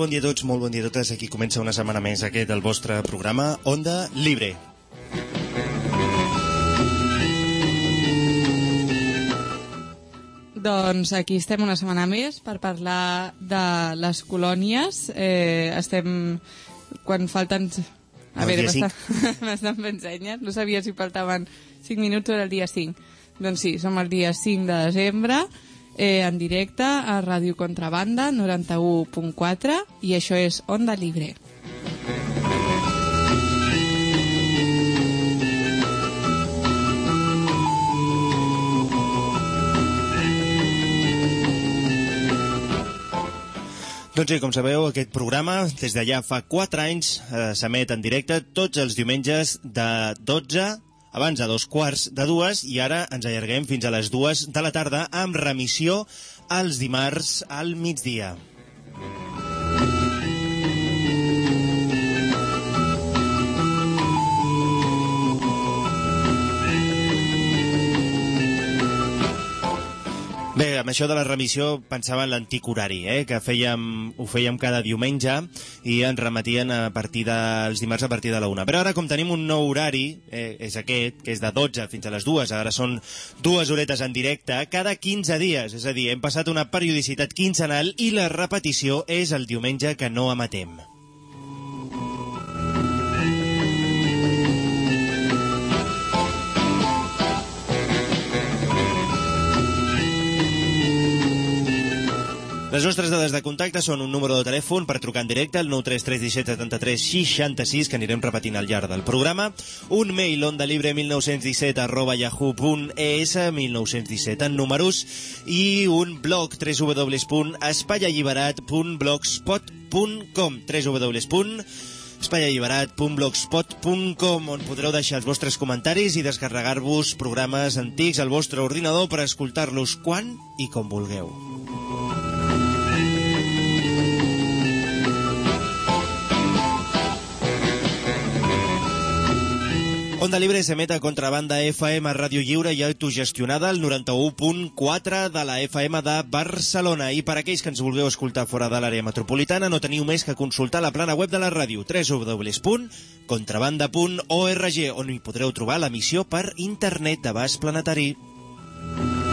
Molt bon dia a tots, molt bon dia a totes. Aquí comença una setmana més aquest el vostre programa Onda Libre. Doncs aquí estem una setmana més per parlar de les colònies. Eh, estem... Quan falten... A veure, m'estan m'estan fent senyes. No sabia si faltaven 5 minuts o era el dia 5. Doncs sí, som el dia 5 de desembre, eh, en directe a Ràdio Contrabanda 91.4 i això és Onda Libre. Doncs bé, com sabeu, aquest programa, des d'allà fa 4 anys, eh, s'emet en directe tots els diumenges de 12 abans a dos quarts de dues i ara ens allarguem fins a les dues de la tarda amb remissió els dimarts al migdia. Bé, amb això de la remissió pensava en l'antic horari, eh? que fèiem, ho fèiem cada diumenge i ens remetien a partir dels dimarts a partir de la una. Però ara, com tenim un nou horari, eh, és aquest, que és de 12 fins a les dues, ara són dues horetes en directe, cada 15 dies, és a dir, hem passat una periodicitat quinzenal i la repetició és el diumenge que no emetem. Les nostres dades de contacte són un número de telèfon per trucar en directe, el 933 17 73 66, que anirem repetint al llarg del programa, un mail onda libre 1917 arroba yahoo.es 1917 en números i un blog www.espaialliberat.blogspot.com www.espaialliberat.blogspot.com on podreu deixar els vostres comentaris i descarregar-vos programes antics al vostre ordinador per escoltar-los quan i com vulgueu. Onda Libre s'emet a Contrabanda FM Ràdio Lliure i autogestionada al 91.4 de la FM de Barcelona. I per aquells que ens vulgueu escoltar fora de l'àrea metropolitana no teniu més que consultar la plana web de la ràdio www.contrabanda.org on hi podreu trobar l'emissió per internet d'abast planetari. un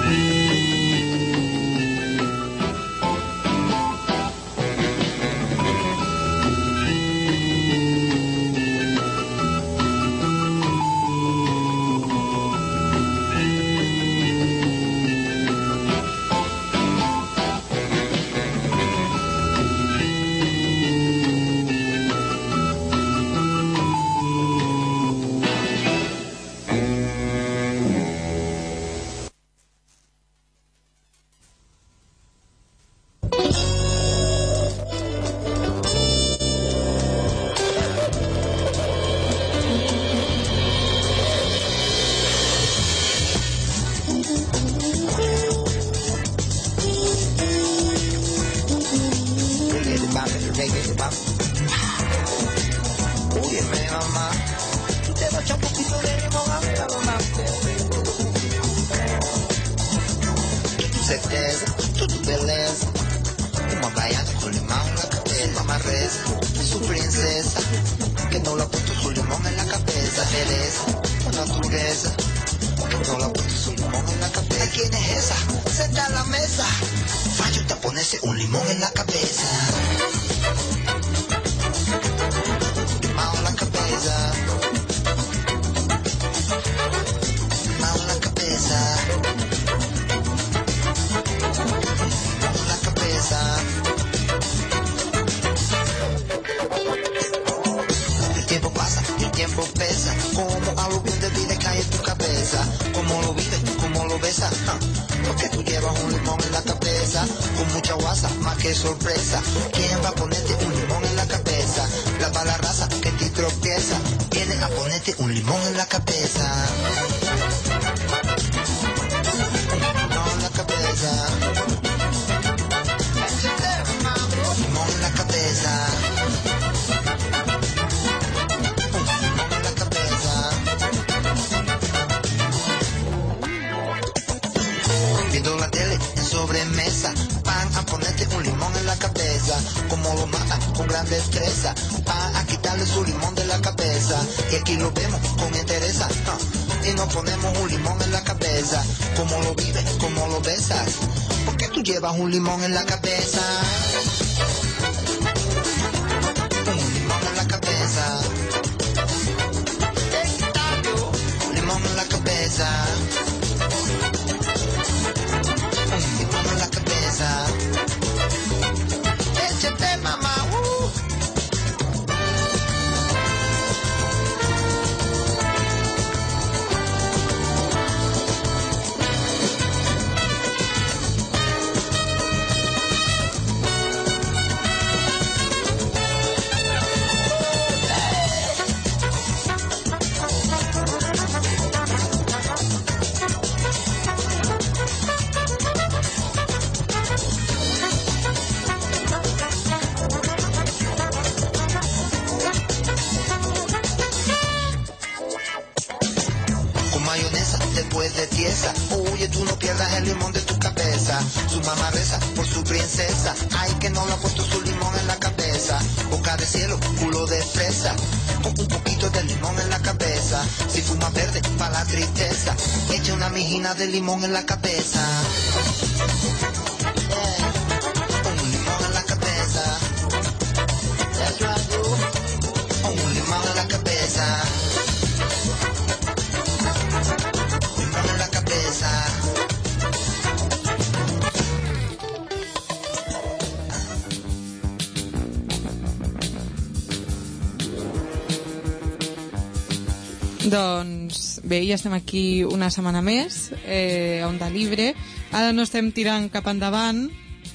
bé, ja estem aquí una setmana més, eh, a Onda Libre. Ara no estem tirant cap endavant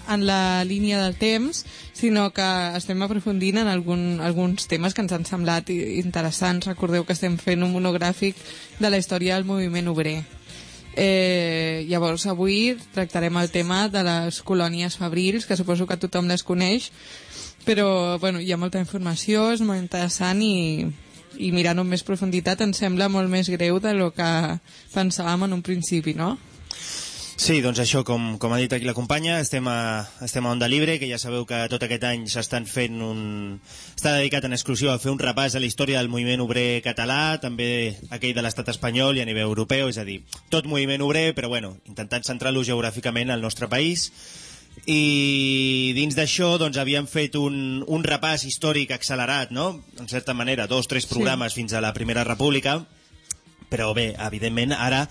en la línia del temps, sinó que estem aprofundint en algun, alguns temes que ens han semblat interessants. Recordeu que estem fent un monogràfic de la història del moviment obrer. Eh, llavors, avui tractarem el tema de les colònies fabrils, que suposo que tothom les coneix, però bueno, hi ha molta informació, és molt interessant i, i mirant amb més profunditat ens sembla molt més greu de lo que pensàvem en un principi, no? Sí, doncs això, com, com ha dit aquí la companya, estem a, estem a Onda Libre, que ja sabeu que tot aquest any s'estan fent un... està dedicat en exclusiva a fer un repàs a la història del moviment obrer català, també aquell de l'estat espanyol i a nivell europeu, és a dir, tot moviment obrer, però bueno, intentant centrar-lo geogràficament al nostre país. I dins d'això doncs, havíem fet un, un repàs històric accelerat, no? en certa manera, dos, tres programes sí. fins a la Primera República, però bé, evidentment ara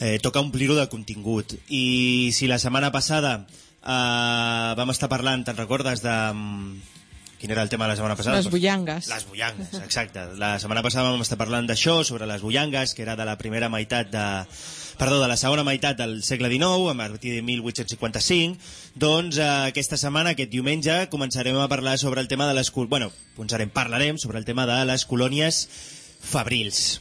eh, toca omplir-ho de contingut i si la setmana passada eh, vam estar parlant, te'n recordes de... mm, Quin era el tema de la setmana passada? Les bullangues. Les bullangues, exacte. La setmana passada vam estar parlant d'això, sobre les bullangues, que era de la primera meitat de... Perdó, de la segona meitat del segle XIX, a partir de 1855. Doncs eh, aquesta setmana, aquest diumenge, començarem a parlar sobre el tema de les... Bueno, parlarem sobre el tema de les colònies fabrils.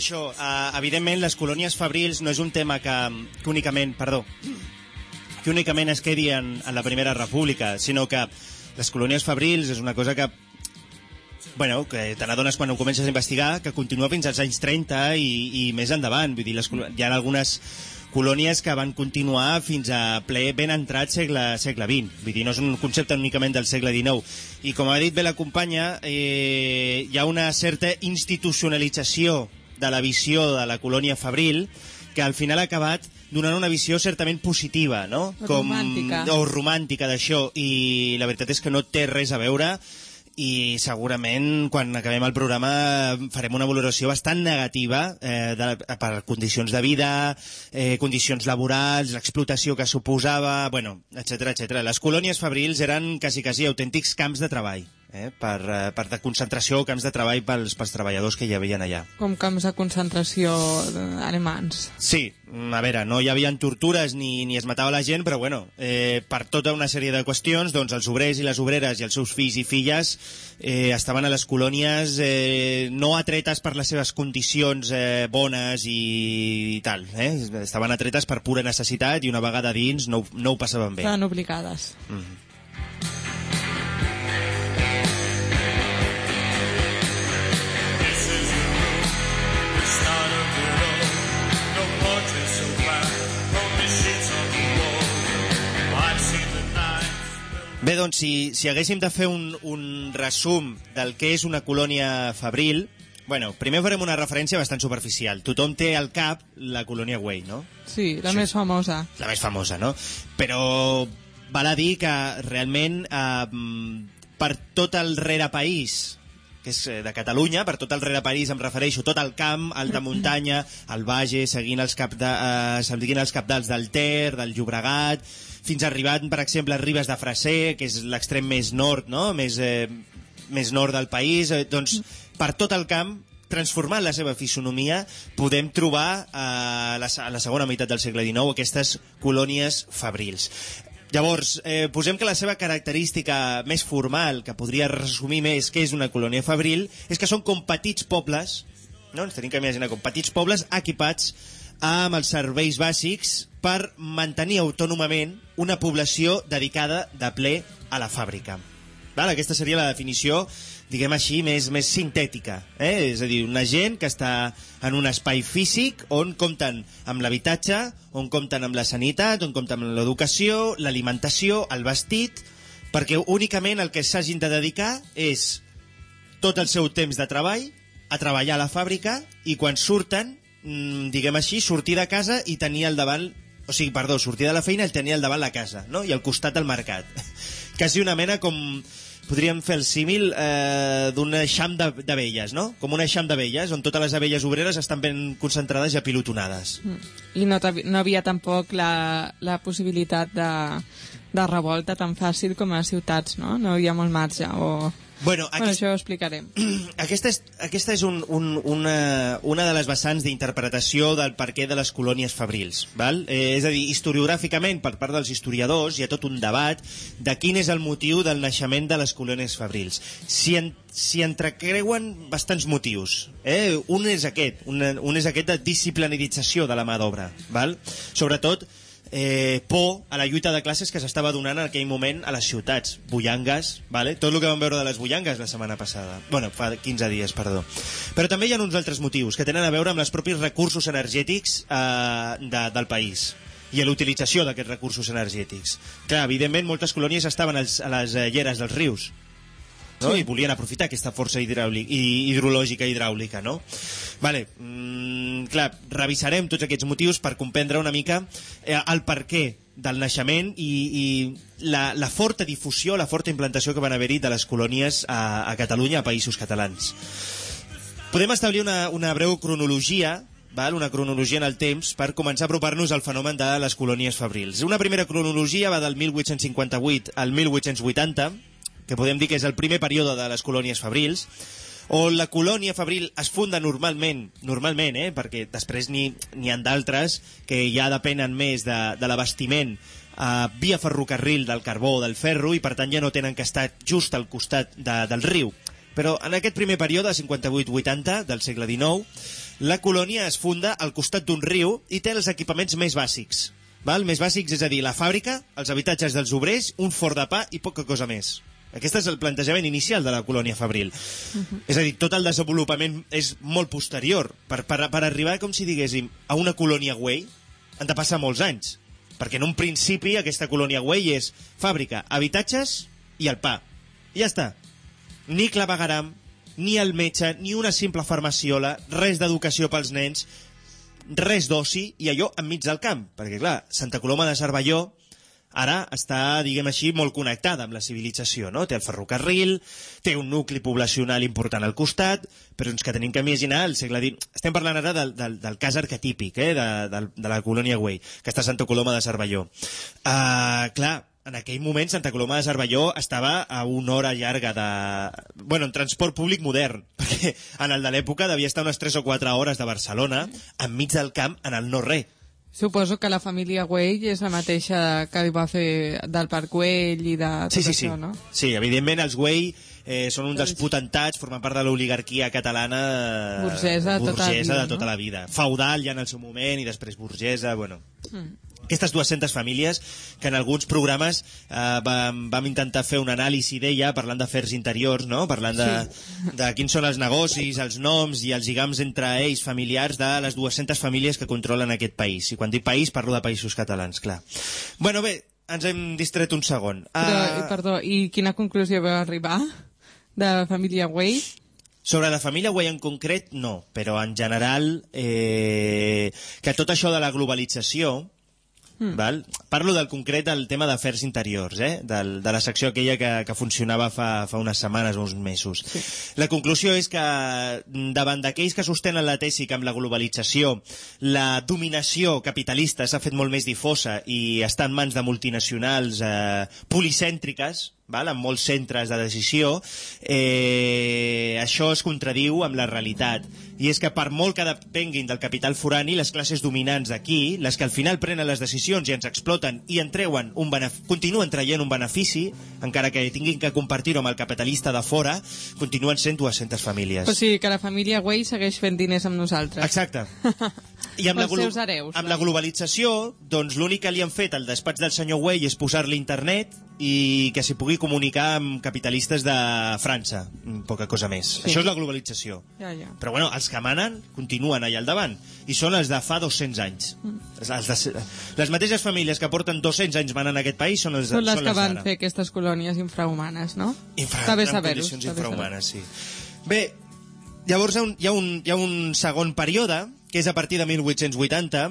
Això, eh, evidentment les colònies fabrils no és un tema que, que únicament, perdó, que únicament es quedi en, en la Primera República, sinó que les colònies fabrils és una cosa que bueno, que te n'adones quan ho comences a investigar, que continua fins als anys 30 i, i més endavant. Vull dir, les, hi ha algunes colònies que van continuar fins a ple ben entrat segle, segle XX. Vull dir, no és un concepte únicament del segle XIX. I com ha dit bé la companya, eh, hi ha una certa institucionalització de la visió de la colònia fabril que al final ha acabat donant una visió certament positiva, no? Romàntica. o romàntica d'això i la veritat és que no té res a veure i segurament quan acabem el programa farem una valoració bastant negativa eh, de, per condicions de vida, eh, condicions laborals, l'explotació que suposava, bueno, etc etc. Les colònies fabrils eren quasi, quasi autèntics camps de treball, eh, per, eh, per de concentració, camps de treball pels, pels treballadors que hi havia allà. Com camps de concentració eh, alemans. Sí, mm, a veure, no hi havia tortures ni, ni es matava la gent, però bueno, eh, per tota una sèrie de qüestions, doncs els obrers i les obreres i els seus fills i filles eh, estaven a les colònies eh, no atretes per les seves condicions eh, bones i, i tal, eh? estaven atretes per pura necessitat i una vegada dins no, no ho passaven bé. Estaven obligades. This Bé, doncs, si, si haguéssim de fer un, un resum del que és una colònia fabril, bueno, primer farem una referència bastant superficial. Tothom té al cap la colònia Güell, no? Sí, la Sí. més famosa. la més famosa, no? Però val a dir que realment eh, per tot el rerepaís que és eh, de Catalunya, per tot el rerepaís em refereixo tot el camp, alta muntanya, el Bages, seguint els, cap de, eh, seguint els capdals del Ter, del Llobregat, fins arribant, per exemple, a Ribes de Freser, que és l'extrem més nord, no? més, eh, més nord del país, eh, doncs per tot el camp transformant la seva fisonomia, podem trobar eh, a, la, a la segona meitat del segle XIX aquestes colònies fabrils. Llavors, eh, posem que la seva característica més formal, que podria resumir més què és una colònia fabril, és que són com petits pobles, no? ens tenim que imaginar com petits pobles equipats amb els serveis bàsics per mantenir autònomament una població dedicada de ple a la fàbrica. Val? Aquesta seria la definició, diguem així, més, més sintètica. Eh? És a dir, una gent que està en un espai físic on compten amb l'habitatge, on compten amb la sanitat, on compten amb l'educació, l'alimentació, el vestit, perquè únicament el que s'hagin de dedicar és tot el seu temps de treball a treballar a la fàbrica i quan surten, diguem així, sortir de casa i tenir al davant o sigui, perdó, sortir de la feina i tenir al davant la casa, no? I al costat el mercat. Quasi una mena com... Podríem fer el símil eh, d'un eixam d'abelles, no? Com un eixam d'abelles, on totes les abelles obreres estan ben concentrades i apilotonades. I no, no havia tampoc la, la possibilitat de, de revolta tan fàcil com a ciutats, no? No hi havia molt marge. O... Bueno, Bueno, aquí, això ho explicarem. aquesta és, aquesta és un, un, una, una de les vessants d'interpretació del perquè de les colònies fabrils. Val? Eh, és a dir, historiogràficament, per part dels historiadors, hi ha tot un debat de quin és el motiu del naixement de les colònies fabrils. Si, en, si entrecreuen bastants motius. Eh? Un és aquest, un, un és aquest de disciplinització de la mà d'obra. Sobretot, eh, por a la lluita de classes que s'estava donant en aquell moment a les ciutats. Bullangues, vale? tot el que vam veure de les bullangues la setmana passada. bueno, fa 15 dies, perdó. Però també hi ha uns altres motius que tenen a veure amb els propis recursos energètics eh, de, del país i a l'utilització d'aquests recursos energètics. Clar, evidentment, moltes colònies estaven als, a les eh, lleres dels rius, no? i volien aprofitar aquesta força hidràulica, i, hidrològica i hidràulica, no? Vale, mm, clar, revisarem tots aquests motius per comprendre una mica eh, el perquè del naixement i, i la, la forta difusió, la forta implantació que van haver-hi de les colònies a, a Catalunya, a països catalans. Podem establir una, una breu cronologia val? una cronologia en el temps per començar a apropar-nos al fenomen de les colònies fabrils. Una primera cronologia va del 1858 al 1880, que podem dir que és el primer període de les colònies fabrils, on la colònia fabril es funda normalment, normalment, eh, perquè després n'hi ha d'altres que ja depenen més de, de l'abastiment eh, via ferrocarril del carbó o del ferro i per tant ja no tenen que estar just al costat de, del riu. Però en aquest primer període, 58-80 del segle XIX, la colònia es funda al costat d'un riu i té els equipaments més bàsics. Val? Més bàsics, és a dir, la fàbrica, els habitatges dels obrers, un forn de pa i poca cosa més. Aquest és el plantejament inicial de la colònia fabril. És a dir, tot el desenvolupament és molt posterior. Per, per, per arribar, com si diguéssim, a una colònia Güell, han de passar molts anys. Perquè en un principi aquesta colònia Güell és fàbrica, habitatges i el pa. I ja està. Ni clavegaram, ni el metge, ni una simple farmaciola, res d'educació pels nens, res d'oci, i allò enmig del camp. Perquè, clar, Santa Coloma de Cervelló ara està, diguem així, molt connectada amb la civilització, no? Té el ferrocarril, té un nucli poblacional important al costat, però ens que tenim que imaginar el segle XX... Estem parlant ara del, del, del cas arquetípic, eh? de, de, de la colònia Güell, que està a Santa Coloma de Cervelló. Uh, clar, en aquell moment Santa Coloma de Cervelló estava a una hora llarga de... Bueno, en transport públic modern, perquè en el de l'època devia estar unes 3 o 4 hores de Barcelona, enmig del camp, en el no-res. Suposo que la família Güell és la mateixa que va fer del Parc Güell i de tot Sí, sí, sí. això, no? Sí, evidentment els Güell eh, són un dels potentats, formen part de l'oligarquia catalana Burgesa de tota la burgesa vida, de tota no? la vida. Feudal ja en el seu moment i després burgesa, bueno... Mm. Aquestes 200 famílies que en alguns programes eh, vam, vam intentar fer un anàlisi d'ella parlant d'afers interiors, no? parlant de, de quins són els negocis, els noms i els lligams entre ells familiars de les 200 famílies que controlen aquest país. I quan dic país parlo de països catalans, clar. Bueno, bé, ens hem distret un segon. Però, Ah, perdó, i quina conclusió vau arribar de la família Güell? Sobre la família Güell en concret, no, però en general eh, que tot això de la globalització Mm. Val? Parlo del concret del tema d'afers interiors, eh? del, de la secció aquella que, que funcionava fa, fa unes setmanes o uns mesos. Sí. La conclusió és que davant d'aquells que sostenen la tesi que amb la globalització la dominació capitalista s'ha fet molt més difosa i està en mans de multinacionals eh, policèntriques, val? en molts centres de decisió, eh, això es contradiu amb la realitat. I és que per molt que depenguin del capital forani, les classes dominants d'aquí, les que al final prenen les decisions i ens exploten i en treuen un continuen traient un benefici, encara que tinguin que compartir-ho amb el capitalista de fora, continuen sent 200 famílies. O sigui que la família Güell segueix fent diners amb nosaltres. Exacte. I amb, la, glo- hereus, amb la globalització, doncs l'únic que li han fet al despatx del senyor Güell és posar-li internet i que s'hi pugui comunicar amb capitalistes de França. Mm, Poca cosa més. Sí. Això és la globalització. Ja, ja. Però bueno, els que manen continuen allà al davant i són els de fa 200 anys. Mm. Els, els de, les mateixes famílies que porten 200 anys manant aquest país són els Són les que van d'ara. fer aquestes colònies infrahumanes, no? Infra, Està bé en saber-ho. condicions està bé saber-ho. infrahumanes, sí. Bé, llavors hi ha, un, hi, ha un, hi ha un segon període, que és a partir de 1880,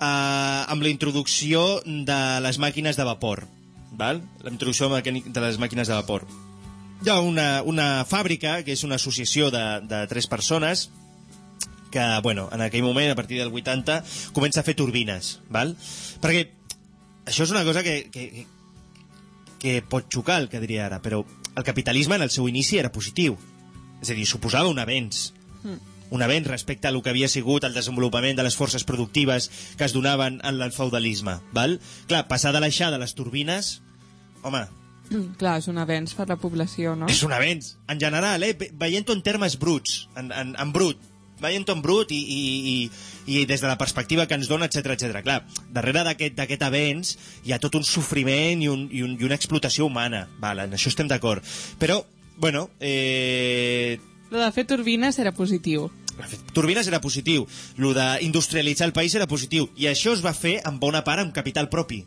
eh, amb la introducció de les màquines de vapor. Val? La introducció de les màquines de vapor. Hi ha una, una fàbrica, que és una associació de, de tres persones, que, bueno, en aquell moment, a partir del 80, comença a fer turbines, val? Perquè això és una cosa que, que, que pot xocar, el que diria ara, però el capitalisme en el seu inici era positiu. És a dir, suposava un avenç. Un avenç respecte a lo que havia sigut el desenvolupament de les forces productives que es donaven en el feudalisme. Val? Clar, passar de l'aixar de les turbines, home, Clar, és un avenç per la població, no? és un avenç. En general, eh? ve- veient-ho en termes bruts, en, en, en brut, veient-ho en brut i, i, i, i des de la perspectiva que ens dona, etc etc. Clar, darrere d'aquest d'aquest avenç hi ha tot un sofriment i, un, i, un, i una explotació humana. Val, en això estem d'acord. Però, bueno, eh, Lo de fer turbines era positiu. Turbines era positiu, lo d'industrialitzar el país era positiu, i això es va fer en bona part amb capital propi.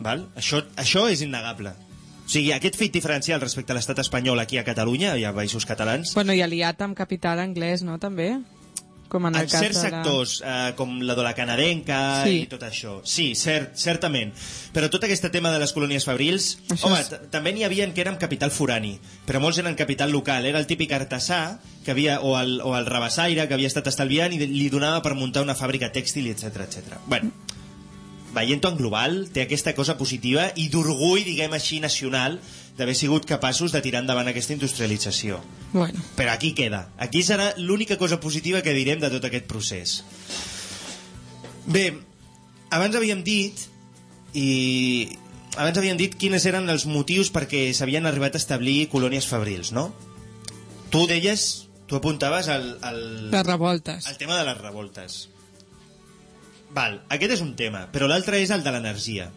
Val? Això, això és innegable. O sigui, aquest fet diferencial respecte a l'estat espanyol aquí a Catalunya, i a països catalans, Bueno, i aliat amb capital anglès, no, també? Com en el en cas certs de la... sectors, eh, com la de la canadenca Sí. i tot això. Sí, cert, certament. Però tot aquest tema de les colònies fabrils... Això home, és- també n'hi havia que eren capital forani, però molts eren capital local. Era el típic artesà que havia, o, el, o el rabassaire que havia estat estalviant i li donava per muntar una fàbrica tèxtil, etc etc. Bueno, veient-ho en global, té aquesta cosa positiva i d'orgull, diguem així, nacional, d'haver sigut capaços de tirar endavant aquesta industrialització. Bueno, Però aquí queda. Aquí serà l'única cosa positiva que direm de tot aquest procés. Bé, abans havíem dit i abans havíem dit quines eren els motius perquè s'havien arribat a establir colònies fabrils, no? Tu deies, tu apuntaves al, al, les revoltes. el tema de les revoltes. Val, aquest és un tema, però l'altre és el de l'energia,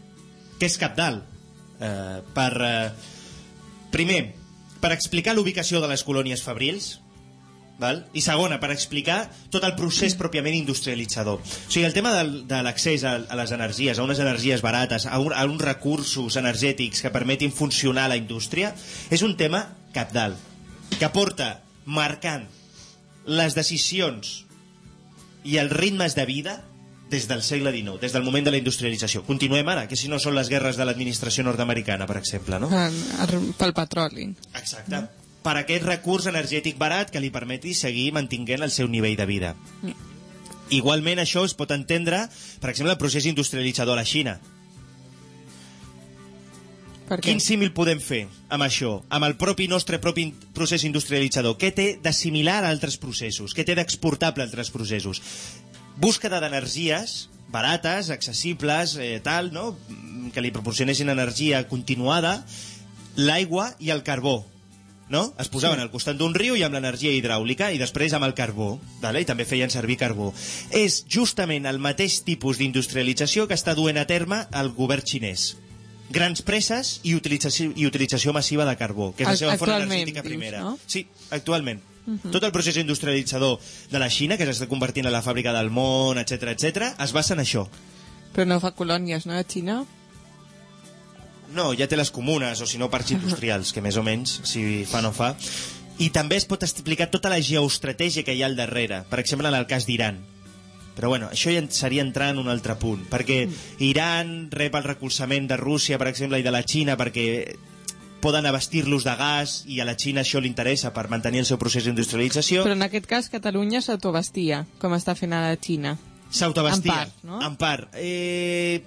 que és capdalt. Eh, per, eh, primer, per explicar l'ubicació de les colònies fabrils, val? i segona, per explicar tot el procés pròpiament industrialitzador. O sigui, el tema del, de l'accés a, a les energies, a unes energies barates, a, un, a uns recursos energètics que permetin funcionar la indústria, és un tema capdalt, que porta marcant les decisions i els ritmes de vida des del segle XIX, des del moment de la industrialització. Continuem ara, que si no són les guerres de l'administració nord-americana, per exemple, no? En, pel petroli. Exacte. Per aquest recurs energètic barat que li permeti seguir mantinguent el seu nivell de vida. Igualment, això es pot entendre, per exemple, el procés industrialitzador a la Xina. Per què? Quin símil podem fer amb això, amb el propi nostre propi procés industrialitzador? Què té de similar a altres processos? Què té d'exportable a altres processos? Búsqueda d'energies barates, accessibles, eh, tal, no? Que li proporcionessin energia continuada, l'aigua i el carbó. No? Es posaven sí. al costat d'un riu i amb l'energia hidràulica i després amb el carbó, vale? i també feien servir carbó. És justament el mateix tipus d'industrialització que està duent a terme el govern xinès grans presses i utilització, i utilització massiva de carbó, que és la seva font actualment, energètica dius, primera. no? Sí, actualment. Uh -huh. Tot el procés industrialitzador de la Xina, que s'està convertint en la fàbrica del món, etc etc, es basa en això. Però no fa colònies, no, a Xina? No, ja té les comunes, o si no parcs industrials, que més o menys, si fa no fa. I també es pot explicar tota la geoestratègia que hi ha al darrere, per exemple, en el cas d'Iran. Però bueno, això ja seria entrar en un altre punt, perquè Iran rep el recolzament de Rússia, per exemple, i de la Xina perquè poden abastir-los de gas i a la Xina això li interessa per mantenir el seu procés d'industrialització. Però en aquest cas Catalunya s'autoabastia, com està fent ara Xina. S'autoabastia. En part, no? En part. Eh...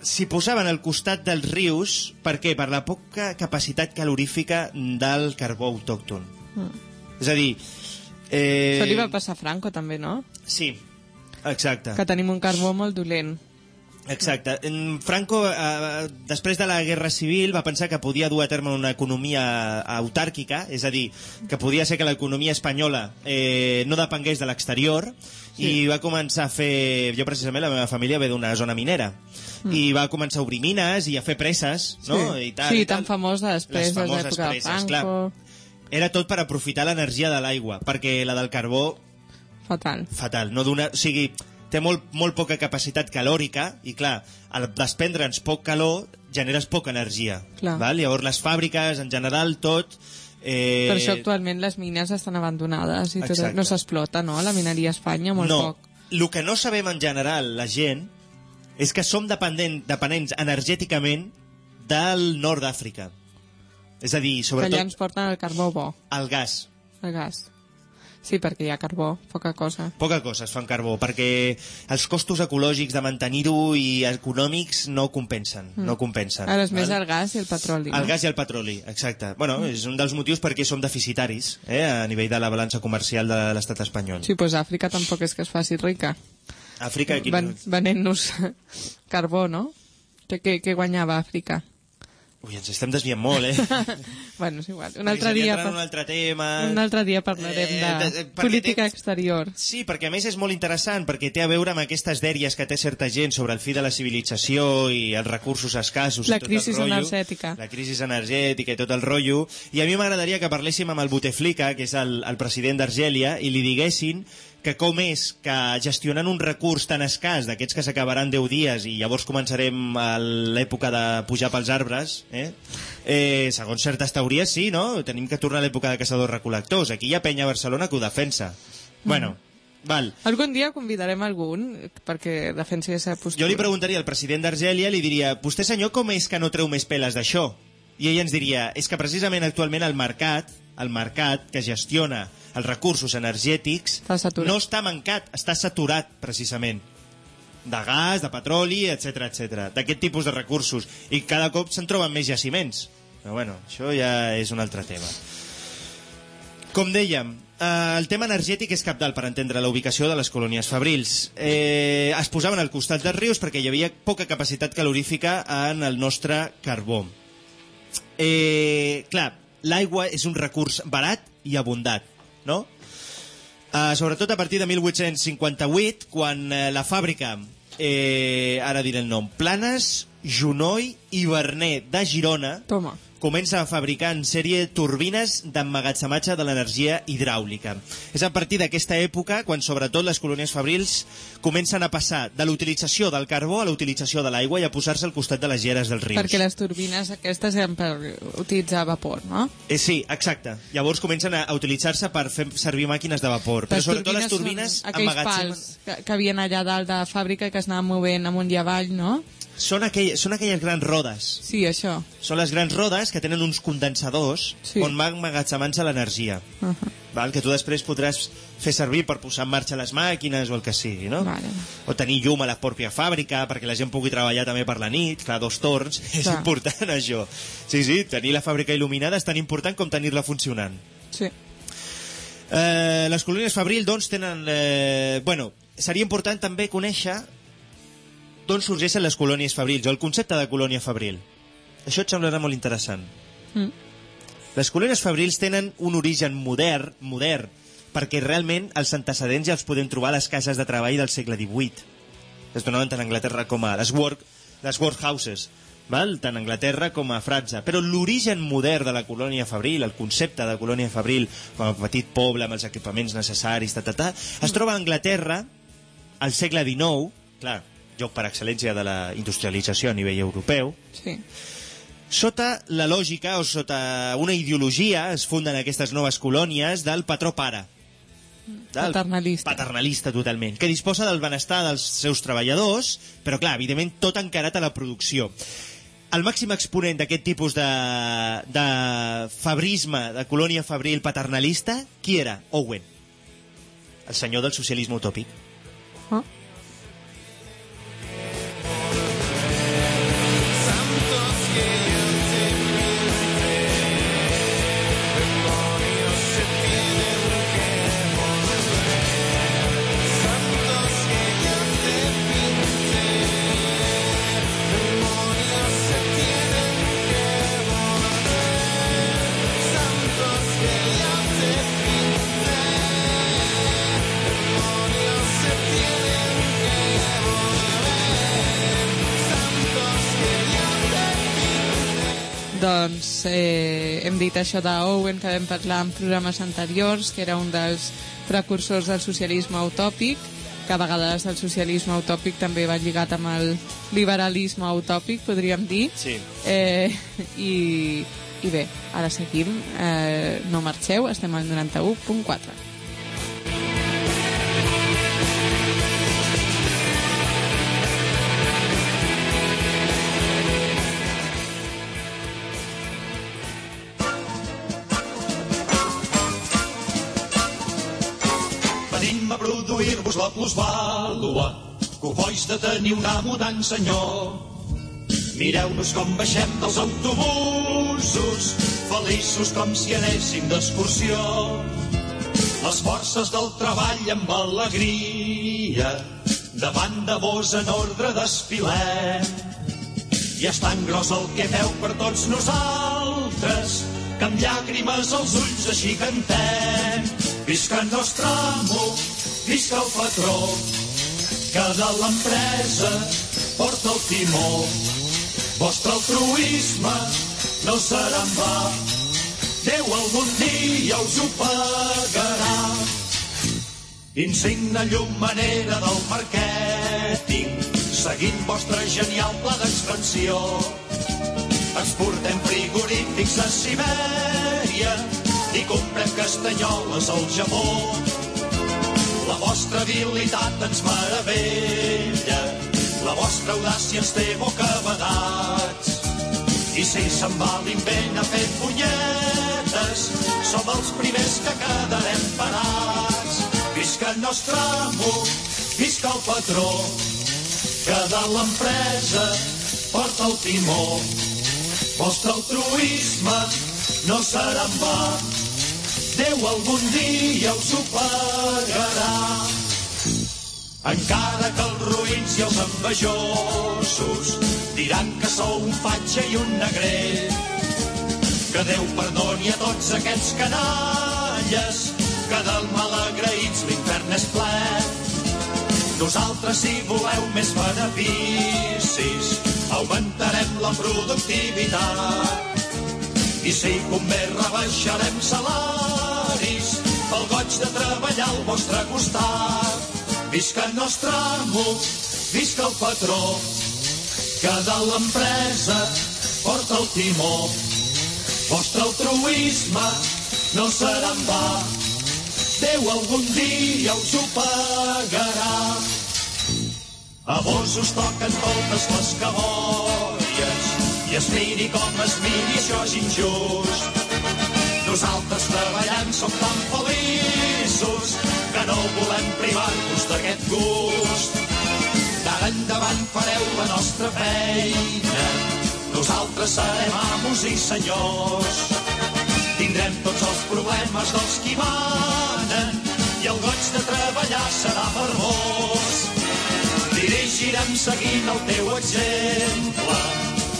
s'hi posaven al costat dels rius, per què? Per la poca capacitat calorífica del carbó autòcton. Mm. És a dir... Eh, Això li va passar a Franco, també, no? Sí, exacte. Que tenim un carbó molt dolent. Exacte. En Franco, eh, després de la Guerra Civil, va pensar que podia dur a terme una economia autàrquica, és a dir, que podia ser que l'economia espanyola eh, no depengués de l'exterior, sí. i va començar a fer... Jo, precisament, la meva família ve d'una zona minera, mm. i va començar a obrir mines i a fer presses, no? Sí, I tal, sí i tal. tan famosa després de l'època de Franco. Era tot per aprofitar l'energia de l'aigua, perquè la del carbó Fatal. fatal. No dona, o sigui, té molt, molt poca capacitat calòrica i, clar, al desprendre'ns poc calor generes poca energia. Clar. Val? Llavors, les fàbriques, en general, tot... Eh, Per això actualment les mines estan abandonades i tot, Exacte. no s'explota, no? La mineria a Espanya molt no. poc. El que no sabem en general, la gent, és que som dependent, dependents energèticament del nord d'Àfrica. És a dir, Que allà sobretot ens porten el carbó bo, el gas. el gas. Sí, perquè hi ha carbó, poca cosa. Poca cosa es fa en carbó, perquè els costos ecològics de mantenir-ho i econòmics no compensen, no compensen. Ara és més val? el gas i el petroli. El no? gas i el petroli, exacte. Bueno, és un dels motius perquè som deficitaris eh, a nivell de la balança comercial de l'estat espanyol. Sí, doncs Àfrica tampoc és que es faci rica. Àfrica, aquí... Ven, venent-nos carbó, no? Què guanyava Àfrica? Ui, ens estem desviant molt, eh? bueno, és igual. Un altre, dia, en un altre tema... un altre dia parlarem Eh, de, de- política tens- exterior. Sí, perquè a més és molt interessant, perquè té a veure amb aquestes dèries que té certa gent sobre el fi de la civilització i els recursos escassos La i tot crisi el rotllo. energètica. La crisi energètica i tot el rotllo. I a mi m'agradaria que parléssim amb el Bouteflika, que és el, el president d'Argèlia, i li diguessin que com és que gestionant un recurs tan escàs d'aquests que s'acabaran 10 dies i llavors començarem a l'època de pujar pels arbres, eh? Eh, segons certes teories sí, no? Tenim que tornar a l'època de caçadors-recol·lectors. Aquí hi ha penya a Barcelona que ho defensa. Bueno, val. Algun dia convidarem algun perquè defensi aquesta postura. Jo li preguntaria al president d'Argèlia, li diria, vostè senyor, com és que no treu més peles d'això? I ell ens diria, és que precisament actualment el mercat, el mercat que gestiona els recursos energètics Està no està mancat, està saturat precisament de gas, de petroli, etc etc. d'aquest tipus de recursos i cada cop se'n troben més jaciments però bueno, això ja és un altre tema com dèiem, eh, el tema energètic és capdalt per entendre la ubicació de les colònies fabrils. Eh, es posaven al costat dels rius perquè hi havia poca capacitat calorífica en el nostre carbó. Eh, clar, l'aigua és un recurs barat i abundat, no? Uh, sobretot a partir de 1858, quan uh, la fàbrica, eh, ara diré el nom, Planes, Junoy i Berner de Girona Toma. Comença a fabricar en sèrie turbines d'emmagatzematge de l'energia hidràulica. És a partir d'aquesta època quan sobretot les colònies fabrils comencen a passar de l'utilització del carbó a l'utilització de l'aigua i a posar-se al costat de les lleres dels rius. Perquè les turbines aquestes eren per utilitzar vapor, no? Eh, sí, exacte. Llavors comencen a, a utilitzar-se per fer servir màquines de vapor. Però sobretot les turbines són aquells emmagatzemen... pals que, que havien allà dalt de fàbrica que es anaven movent amunt i avall, no? Són, aquell, són aquelles grans rodes. Sí, això. Són les grans rodes que tenen uns condensadors Sí. on va emmagatzemant-se l'energia. Uh -huh. val? que tu després podràs fer servir per posar en marxa les màquines o el que sigui, no? Vale. O tenir llum a la pròpia fàbrica perquè la gent pugui treballar també per la nit, clar, dos torns, és Clar. important això. Sí, sí, tenir la fàbrica il·luminada és tan important com tenir-la funcionant. Sí. Eh, les colònies Fabril, doncs, tenen... Eh, bueno, seria important també conèixer d'on sorgeixen les colònies Fabrils, o el concepte de colònia Fabril. Això et semblarà molt interessant. Mm. Les colònies Fabrils tenen un origen modern, modern, perquè realment els antecedents ja els podem trobar a les cases de treball del segle XVIII. Es donaven tant a Anglaterra com a les, work, les workhouses, val? tant a Anglaterra com a França. Però l'origen modern de la colònia Fabril, el concepte de colònia Fabril com a petit poble amb els equipaments necessaris, ta, ta, ta, es troba a Anglaterra al segle XIX, clar, lloc per excel·lència de la industrialització a nivell europeu, Sí. sota la lògica o sota una ideologia es funden aquestes noves colònies del patró pare. Del Paternalista. Paternalista, totalment. Que disposa del benestar dels seus treballadors, però clar, evidentment tot encarat a la producció. El màxim exponent d'aquest tipus de, de fabrisme, de colònia fabril paternalista, qui era? Owen. El senyor del socialisme utòpic. Oh. Això d'Owen que vam parlar en programes anteriors, que era un dels precursors del socialisme utòpic, que a vegades el socialisme utòpic també va lligat amb el liberalisme utòpic, podríem dir. Sí. Eh, i, I bé, ara seguim. Eh, no marxeu, estem al 91.4. plusvàlua, cofois de tenir un amo tan senyor. Mireu-nos com baixem dels autobusos, feliços com si anéssim d'excursió. Les forces del treball amb alegria, davant de vos en ordre desfilem. I és tan gros el que feu per tots nosaltres, que amb llàgrimes als ulls així cantem. Visca el nostre amo, visca el patró, que de l'empresa porta el timó. Vostre altruisme no serà en va, Déu algun dia us ho pagarà. Insigne llumanera del marquèting, seguint vostre genial pla d'expansió. Exportem frigorífics a Sibèria i comprem castanyoles al Japó. La vostra habilitat ens meravella, la vostra audàcia ens té bocabadats. I si se'n va l'invent a fer punyetes, som els primers que quedarem parats. Visca el nostre amo, visca el patró, que de l'empresa porta el timó. Vostre altruisme no serà en va, Déu algun dia us ho pagarà. Encara que els ruïns i els envejosos diran que sou un fatxa i un negrer, que Déu perdoni a tots aquests canalles, que del malagraïts l'infern és ple. Nosaltres, si voleu més beneficis, augmentarem la productivitat. I si convé, rebaixarem salaris pel goig de treballar al vostre costat. Visca el nostre amo, visca el patró, que de l'empresa porta el timó. Vostre altruisme no serà en va, Déu algun dia us ho pagarà. A vos us toquen totes les cabòries i es miri com es miri, això és injust. Nosaltres treballant som tan feliços que no volem privar-vos d'aquest gust. D'ara endavant fareu la nostra feina, nosaltres serem amos i senyors. Tindrem tots els problemes dels qui manen i el goig de treballar serà verbós. Dirigirem seguint el teu exemple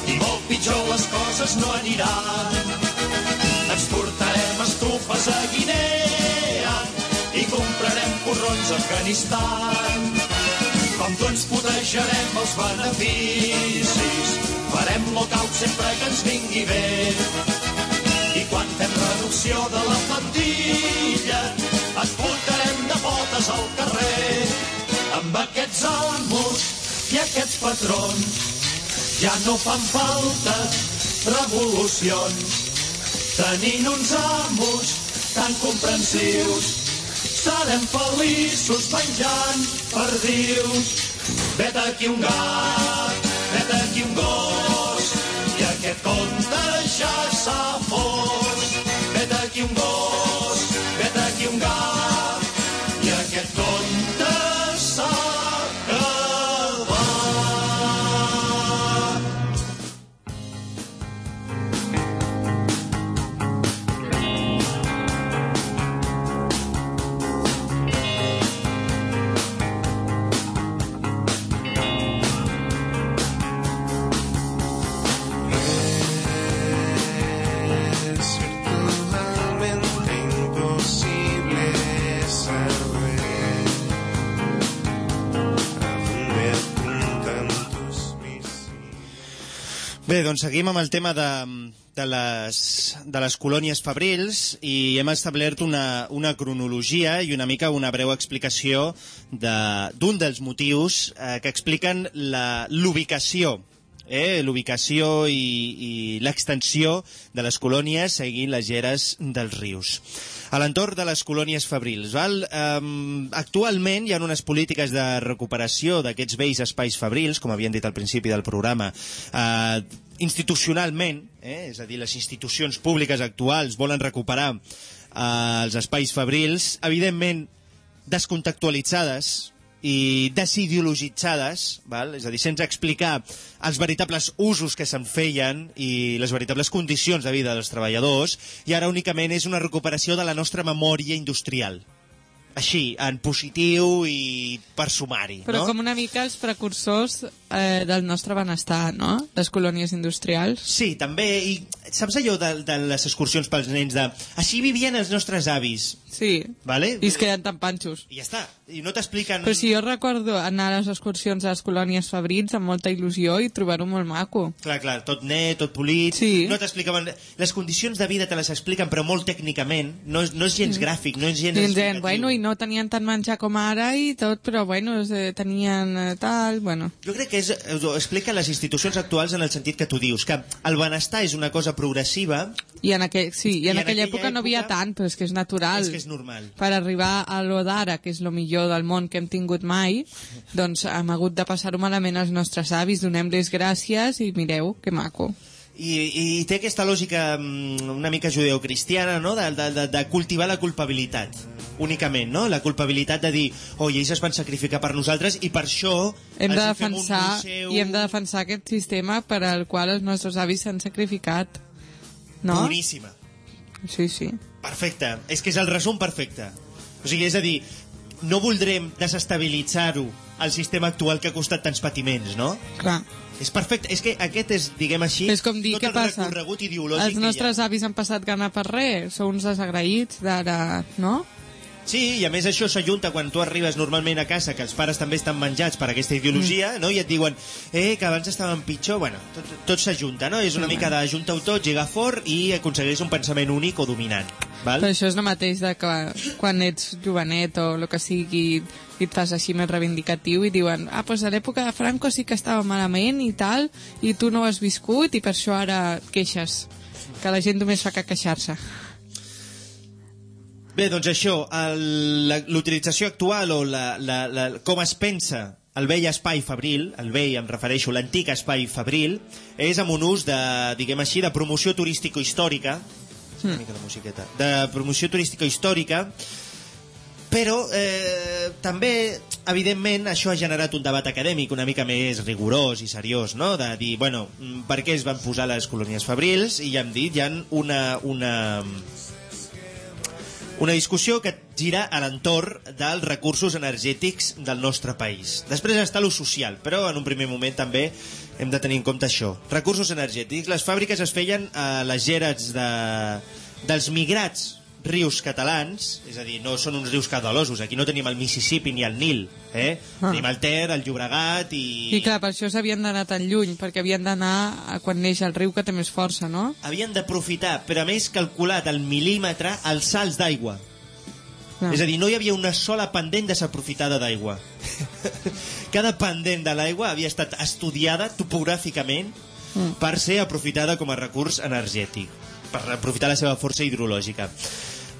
i molt pitjor les coses no aniran. Exportarem estufes a Guinea i comprarem porrons a Afganistan. Com tu ens els beneficis, farem local sempre que ens vingui bé. I quan fem reducció de la plantilla, et portarem de potes al carrer. Amb aquests amos i aquests patrons ja no fan falta revolucions. Tenint uns amos tan comprensius, serem feliços menjant perdius. Vet aquí un gat, vet aquí un gos, i aquest conte ja s'ha fos. Vet aquí un gos, Bé, doncs seguim amb el tema de, de les, de les colònies fabrils i hem establert una, una cronologia i una mica una breu explicació d'un de, dels motius eh, que expliquen l'ubicació eh, l'ubicació i, i l'extensió de les colònies seguint les geres dels rius. A l'entorn de les colònies fabrils, val? Um, actualment hi ha unes polítiques de recuperació d'aquests vells espais fabrils, com havien dit al principi del programa, eh, institucionalment, eh, és a dir, les institucions públiques actuals volen recuperar eh, els espais fabrils, evidentment descontextualitzades i desideologitzades, val? és a dir, sense explicar els veritables usos que se'n feien i les veritables condicions de vida dels treballadors, i ara únicament és una recuperació de la nostra memòria industrial. Així, en positiu i per sumari. Però no? com una mica els precursors eh, del nostre benestar, no? Les colònies industrials. Sí, també, i saps allò de, de les excursions pels nens de... Així vivien els nostres avis, Sí. vale? I es queden tan panxos. I ja està, i no t'expliquen... Però si jo recordo anar a les excursions a les colònies fabrils amb molta il·lusió i trobar-ho molt maco. Clar, clar, tot net, tot polit... Sí. No t'explicaven... Les condicions de vida te les expliquen, però molt tècnicament. No no és gens gràfic, no és gens I ens deien, explicatiu. bueno, i no tenien tant menjar com ara i tot, però bueno, eh, tenien eh, tal, bueno... Jo crec que és, ho explica les institucions actuals en el sentit que tu dius, que el benestar és una cosa progressiva, I en, aquell, sí, i en, I en aquella, aquella època, no havia època- tant, però és que és natural. és que és normal. Per arribar a lo d'ara, que és lo millor del món que hem tingut mai, doncs hem hagut de passar-ho malament als nostres avis, donem-les gràcies i mireu, que maco. I, i té aquesta lògica mm, una mica judeocristiana, no?, de, de, de, de cultivar la culpabilitat únicament, no? La culpabilitat de dir oh, ells es van sacrificar per nosaltres i per això Hem de defensar, museu i hem de defensar aquest sistema per al qual els nostres avis s'han sacrificat. No? boníssima. Sí, sí. Perfecte, és que és el resum perfecte. O sigui, és a dir, no voldrem desestabilitzar-ho al sistema actual que ha costat tants patiments, no? Clar. És perfecte, és que aquest és, diguem així, És com dir, tot què el passa? recorregut ideològic Els nostres avis han passat gana per res, són uns desagraïts d'ara, no? Sí, i a més això s'ajunta quan tu arribes normalment a casa, que els pares també estan menjats per aquesta ideologia, Mm. no? i et diuen eh, que abans estaven pitjor, bueno, tot, tot s'ajunta, no? És una Sí, mica d'ajuntar-ho tot, lligar fort i aconsegueix un pensament únic o dominant. Val? Però això és el mateix de que quan ets jovenet o el que sigui i et fas així més reivindicatiu i diuen ah, doncs a l'època de Franco sí que estava malament i tal, i tu no ho has viscut i per això ara queixes que la gent només fa que queixar-se. Bé, doncs això, l'utilització actual o la, la, la, com es pensa el vell espai fabril, el vell em refereixo, l'antic espai fabril, és amb un ús de, diguem així, de promoció turístico-històrica, una mica de musiqueta, de promoció turístico-històrica, però eh, també, evidentment, això ha generat un debat acadèmic una mica més rigorós i seriós, no? De dir, bueno, mm, per què es van posar les colònies fabrils? I ja hem dit, hi ha una, una, una discussió que gira a l'entorn dels recursos energètics del nostre país. Després està lo social, però en un primer moment també hem de tenir en compte això. Recursos energètics. Les fàbriques es feien a les geres de, dels migrats rius catalans, és a dir, no són uns rius caudalosos, aquí no tenim el Mississippi ni el Nil, eh? Ah. Tenim el Ter, el Llobregat i... I clar, per això s'havien d'anar tan lluny, perquè havien d'anar a quan neix el riu que té més força, no? havien d'aprofitar, però a més calculat al mil·límetre, els salts d'aigua. Clar. És a dir, no hi havia una sola pendent desaprofitada d'aigua. Cada pendent de l'aigua havia estat estudiada topogràficament Mm. per ser aprofitada com a recurs energètic, per aprofitar la seva força hidrològica.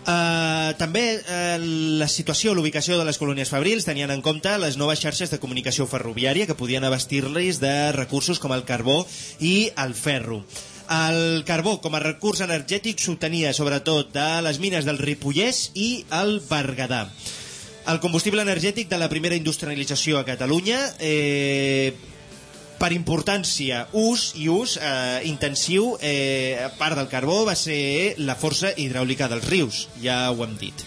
Uh, també uh, la situació, l'ubicació de les colònies fabrils tenien en compte les noves xarxes de comunicació ferroviària que podien abastir-les de recursos com el carbó i el ferro. El carbó com a recurs energètic s'obtenia sobretot de les mines del Ripollès i el Berguedà. El combustible energètic de la primera industrialització a Catalunya eh, per importància, ús i ús eh, intensiu, eh, part del carbó, va ser la força hidràulica dels rius, ja ho hem dit.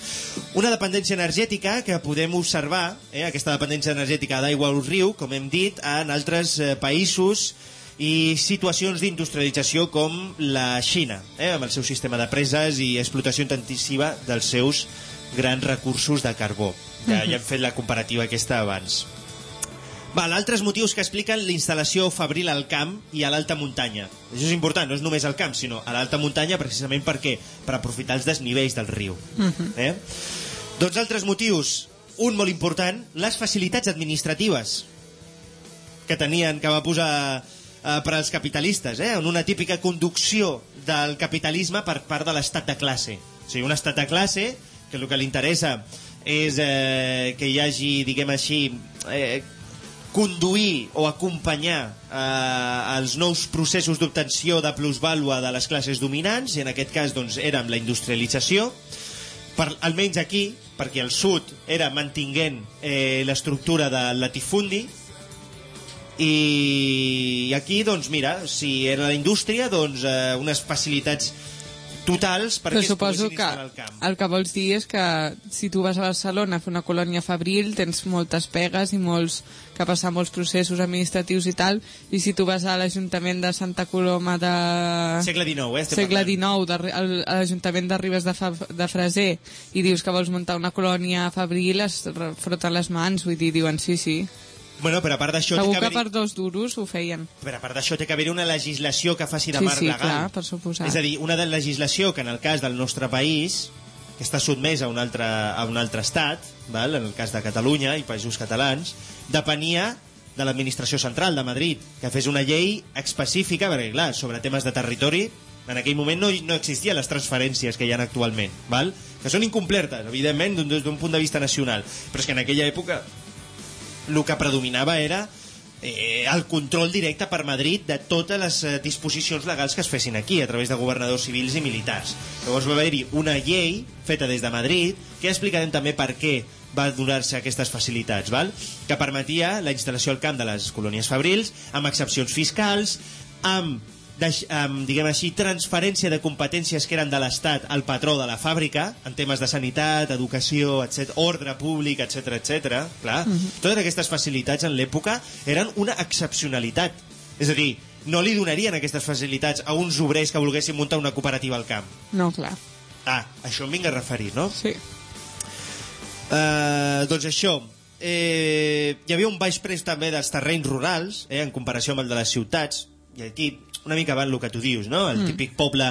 Una dependència energètica que podem observar, eh, aquesta dependència energètica d'aigua al riu, com hem dit, en altres eh, països i situacions d'industrialització com la Xina, eh, amb el seu sistema de preses i explotació intensiva dels seus grans recursos de carbó. Ja, ja hem fet la comparativa aquesta abans. Val, altres motius que expliquen la instal·lació fabril al camp i a l'alta muntanya. Això és important, no és només al camp, sinó a l'alta muntanya precisament per què? Per aprofitar els desnivells del riu. eh? Doncs altres motius. Un molt important, les facilitats administratives que tenien, que va posar eh, per als capitalistes, eh? en una típica conducció del capitalisme per part de l'estat de classe. O sigui, un estat de classe que el que li interessa és eh, que hi hagi, diguem així, eh, conduir o acompanyar eh, els nous processos d'obtenció de plusvàlua de les classes dominants, i en aquest cas doncs, era amb la industrialització, per, almenys aquí, perquè el sud era mantinguent eh, l'estructura del latifundi, i aquí, doncs, mira, si era la indústria, doncs, eh, unes facilitats totals perquè Però es suposo que al camp. el que vols dir és que si tu vas a Barcelona a fer una colònia fabril tens moltes pegues i molts que passar molts processos administratius i tal i si tu vas a l'Ajuntament de Santa Coloma de... Segle XIX, eh? segle. XIX, de, a l'Ajuntament de Ribes de, Fa, de Freser i dius que vols muntar una colònia fabril es froten les mans, vull dir, diuen sí, sí Bueno, però a part d'això segur que que per dos duros ho feien però a part d'això té que haver una legislació que faci de sí, marc sí, legal. clar, per suposar És a dir, una de legislació que en el cas del nostre país que està sotmesa a un altre, a un altre estat, val? en el cas de Catalunya i països catalans, depenia de l'administració central de Madrid, que fes una llei específica, perquè clar, sobre temes de territori, en aquell moment no, no existien les transferències que hi ha actualment, val? que són incomplertes, evidentment, d'un punt de vista nacional, però és que en aquella època el que predominava era eh, el control directe per Madrid de totes les eh, disposicions legals que es fessin aquí, a través de governadors civils i militars. Llavors va haver-hi una llei feta des de Madrid, que explicarem també per què va donar-se aquestes facilitats, val? que permetia la instal·lació al camp de les colònies fabrils, amb excepcions fiscals, amb, deix, amb diguem així, transferència de competències que eren de l'Estat al patró de la fàbrica, en temes de sanitat, educació, etc, ordre públic, etc etc. Clar, totes aquestes facilitats en l'època eren una excepcionalitat. És a dir, no li donarien aquestes facilitats a uns obrers que volguessin muntar una cooperativa al camp. no, clar, Ah, això em vinc a referir, no? sí Uh, doncs això, eh, hi havia un baix preu també dels terrenys rurals, eh, en comparació amb el de les ciutats, i aquí una mica van el que tu dius, no? El mm. típic poble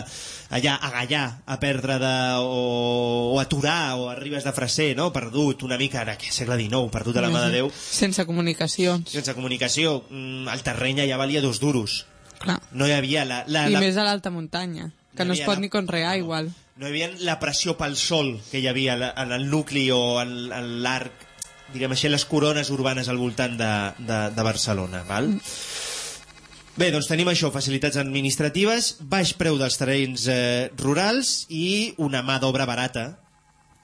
allà a Gallà, a perdre de... o, o a Torà, o a Ribes de Freser, no? Perdut una mica, ara, que segle XIX, perdut a la mà de Déu, sense comunicacions sense comunicació, mm, el terreny allà valia dos duros. clar No hi havia la... la, I la... més a l'alta muntanya, que No no, es pot la- ni conrear no. igual. no hi havia la pressió pel sol que hi havia en el nucli o en, en l'arc, diguem així, les corones urbanes al voltant de, de, de Barcelona. Val? Bé, doncs tenim això, facilitats administratives, baix preu dels terrenys eh, rurals i una mà d'obra barata,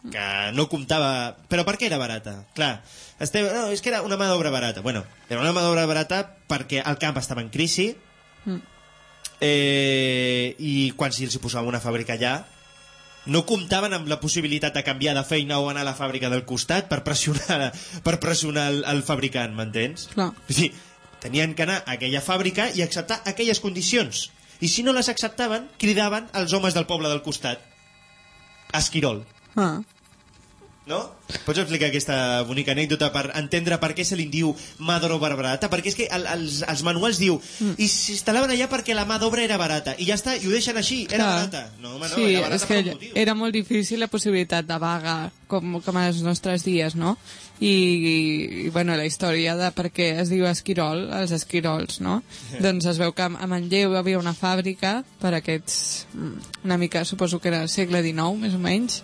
que no comptava... Però per què era barata? Clar, estem... no, és que era una mà d'obra barata. Bueno, era una mà d'obra barata perquè el camp estava en crisi, eh, i quan si els hi posava una fàbrica allà no comptaven amb la possibilitat de canviar de feina o anar a la fàbrica del costat per pressionar, per pressionar el, el fabricant, m'entens? Clar. Sí, tenien que anar a aquella fàbrica i acceptar aquelles condicions. I si no les acceptaven, cridaven els homes del poble del costat. Esquirol. Ah. No? Pots explicar aquesta bonica anècdota per entendre per què se li diu mà d'obra barata? Perquè és que el, els, els manuals diu Mm. i s'instal·laven allà perquè la mà d'obra era barata i ja està, i ho deixen així, era Clar. barata no, home, no, sí, era barata és que motiu era molt difícil la possibilitat de vaga com, com als nostres dies, no? I, i, i bueno, la història de per què es diu esquirol, els esquirols, no? doncs es veu que a Manlleu hi havia una fàbrica per aquests, mm, una mica, suposo que era el segle XIX, més o menys,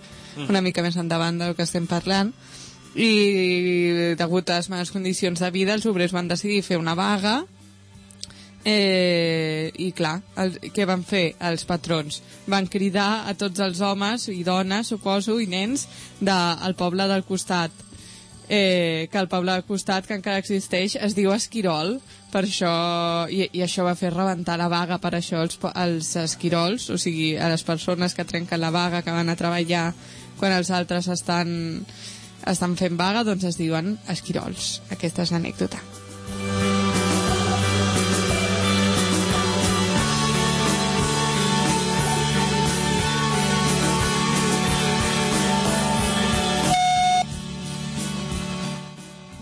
una mica més endavant del que estem parlant, i degut a les males condicions de vida els obrers van decidir fer una vaga. Eh, i clar, el, què van fer els patrons? Van cridar a tots els homes i dones, suposo, i nens del de, poble del costat. Eh, que el poble del costat que encara existeix es diu Esquirol. Per això, i, i això va fer rebentar la vaga per això els, els esquirols o sigui, a les persones que trenquen la vaga que van a treballar quan els altres estan, estan fent vaga doncs es diuen esquirols aquesta és l'anècdota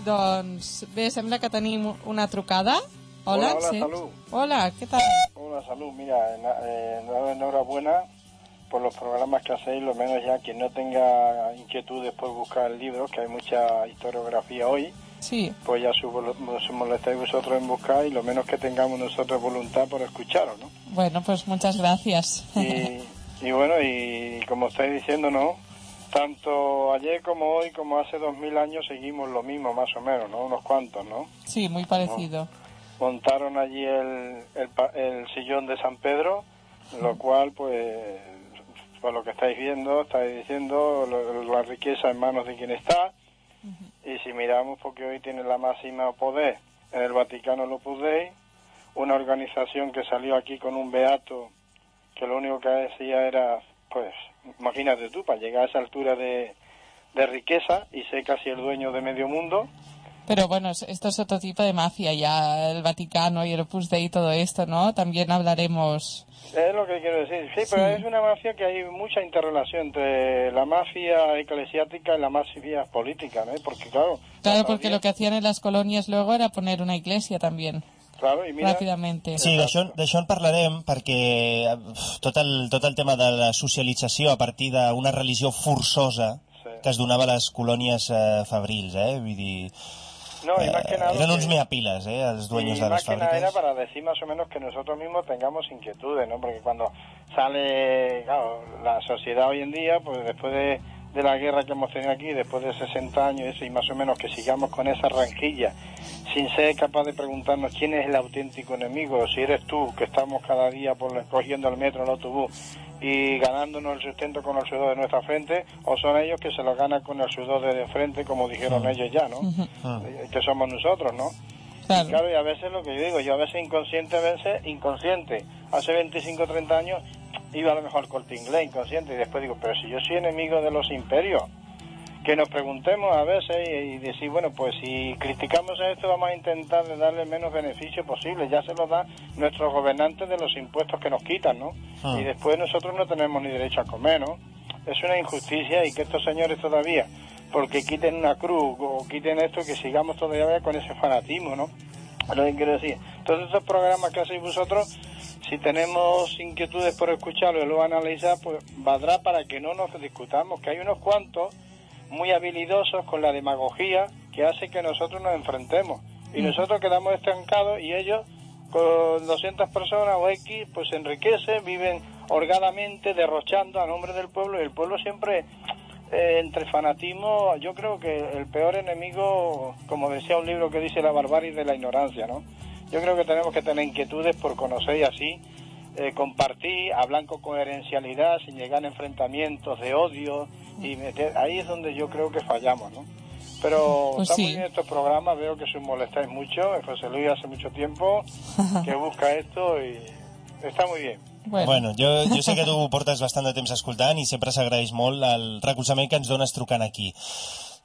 Doncs bé, sembla que tenim una trucada. Hola, Hola, hola, sí. salud. Hola, ¿qué tal? Hola, salud. Mira, en- eh, enhorabuena por los programas que hacéis, lo menos ya quien no tenga inquietudes por buscar libros, que hay mucha historiografía hoy, Sí, pues ya os molestáis vosotros en buscar y lo menos que tengamos nosotros voluntad por escucharos, ¿no? bueno, pues muchas gracias. Y, y bueno, y como estáis diciendo, ¿no? Tanto ayer como hoy, como hace dos mil años, seguimos lo mismo, más o menos, ¿no? Unos cuantos, ¿no? Sí, muy parecido. montaron allí el, el, el sillón de San Pedro, lo cual, pues, por lo que estáis viendo, estáis diciendo, lo- la riqueza en manos de quien está, y si miramos, porque hoy tiene la máxima poder en el Vaticano lo Dei, una organización que salió aquí con un beato que lo único que decía era, pues, imagínate tú, para llegar a esa altura de, de riqueza y ser casi el dueño de medio mundo, Pero bueno, es- esto es otro tipo de mafia, ya el Vaticano y el Opus Dei y todo esto, ¿no? También hablaremos... Es lo que quiero decir. Sí, pero Sí. es una mafia que hay mucha interrelación entre la mafia eclesiástica y la mafia política, ¿no? Porque claro... Claro, porque lo que hacían en las colonias luego era poner una iglesia también, Claro, y mira... rápidamente. Sí, d'això d'això en parlarem perquè eh, tot el, tot el tema de la socialització a partir d'una religió forçosa Sí. que es donava a les colònies eh, fabrils, eh? Vull dir, No, y más que nada... uns meapiles, eh? Els dueños y de más les que nada era para decir más o menos que nosotros mismos tengamos inquietudes, ¿no? Porque cuando sale, claro, la sociedad hoy en día, pues después de, de la guerra que hemos tenido aquí, después de 60 años y más o menos que sigamos con esa ranquilla, sin ser capaz de preguntarnos quién es el auténtico enemigo, si eres tú, que estamos cada día por cogiendo el metro, el autobús y ganándonos el sustento con el sudor de nuestra frente, o son ellos que se lo ganan con el sudor de frente, como dijeron ellos ya, ¿no? Eh, Que somos nosotros, ¿no? Claro. Claro, y a veces lo que yo digo, yo a veces inconsciente, a veces inconsciente. Hace 25 o 30 años iba a lo mejor corte inglés, inconsciente, y después digo, pero si yo soy enemigo de los imperios, que nos preguntemos a veces y, y decir, bueno, pues si criticamos a esto vamos a intentar de darle el menos beneficio posible, ya se lo da nuestros gobernantes de los impuestos que nos quitan, ¿no? Ah. Y después nosotros no tenemos ni derecho a comer, ¿no? Es una injusticia y que estos señores todavía, porque quiten una cruz o quiten esto, que sigamos todavía con ese fanatismo, ¿no? Es lo que quiero decir. Todos estos programas que hacéis vosotros, si tenemos inquietudes por escucharlo y luego analizar, pues valdrá para que no nos discutamos, que hay unos cuantos muy habilidosos con la demagogía que hace que nosotros nos enfrentemos. Y nosotros quedamos estancados y ellos con 200 personas o X pues se enriquecen, viven holgadamente, derrochando a nombre del pueblo y el pueblo siempre eh, entre fanatismo, yo creo que el peor enemigo, como decía un libro que dice la barbarie de la ignorancia, ¿no? Yo creo que tenemos que tener inquietudes por conocer y así eh, compartir, hablar con coherencialidad, sin llegar a enfrentamientos de odio y meter, ahí es donde yo creo que fallamos, ¿no? Pero Pues está sí. muy bien estos programas, veo que os molestáis mucho, José Luis hace mucho tiempo que busca esto y está muy bien. Bueno, Bueno, jo, jo sé que tu portes bastant de temps escoltant i sempre s'agraeix molt el recolzament que ens dones trucant aquí.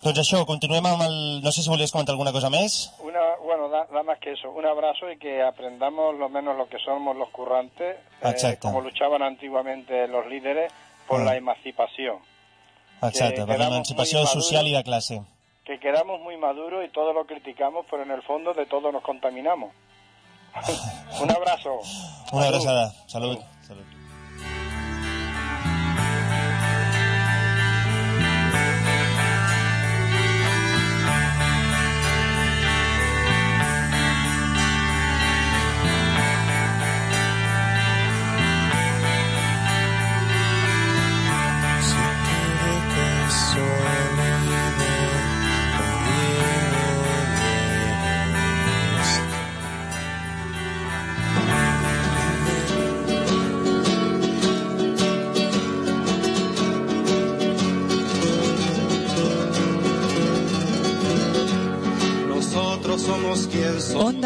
Doncs això, continuem amb el... No sé si volies comentar alguna cosa més. Una, bueno, da- nada más que eso, un abrazo y que aprendamos lo menos lo que somos los currantes, eh, como luchaban antiguamente los líderes por Ah. la emancipación. Exacte, per l'emancipació social i de classe. Que quedamos muy maduros y todo lo criticamos, pero en el fondo de todo nos contaminamos. un abrazo. Una Salud. abraçada.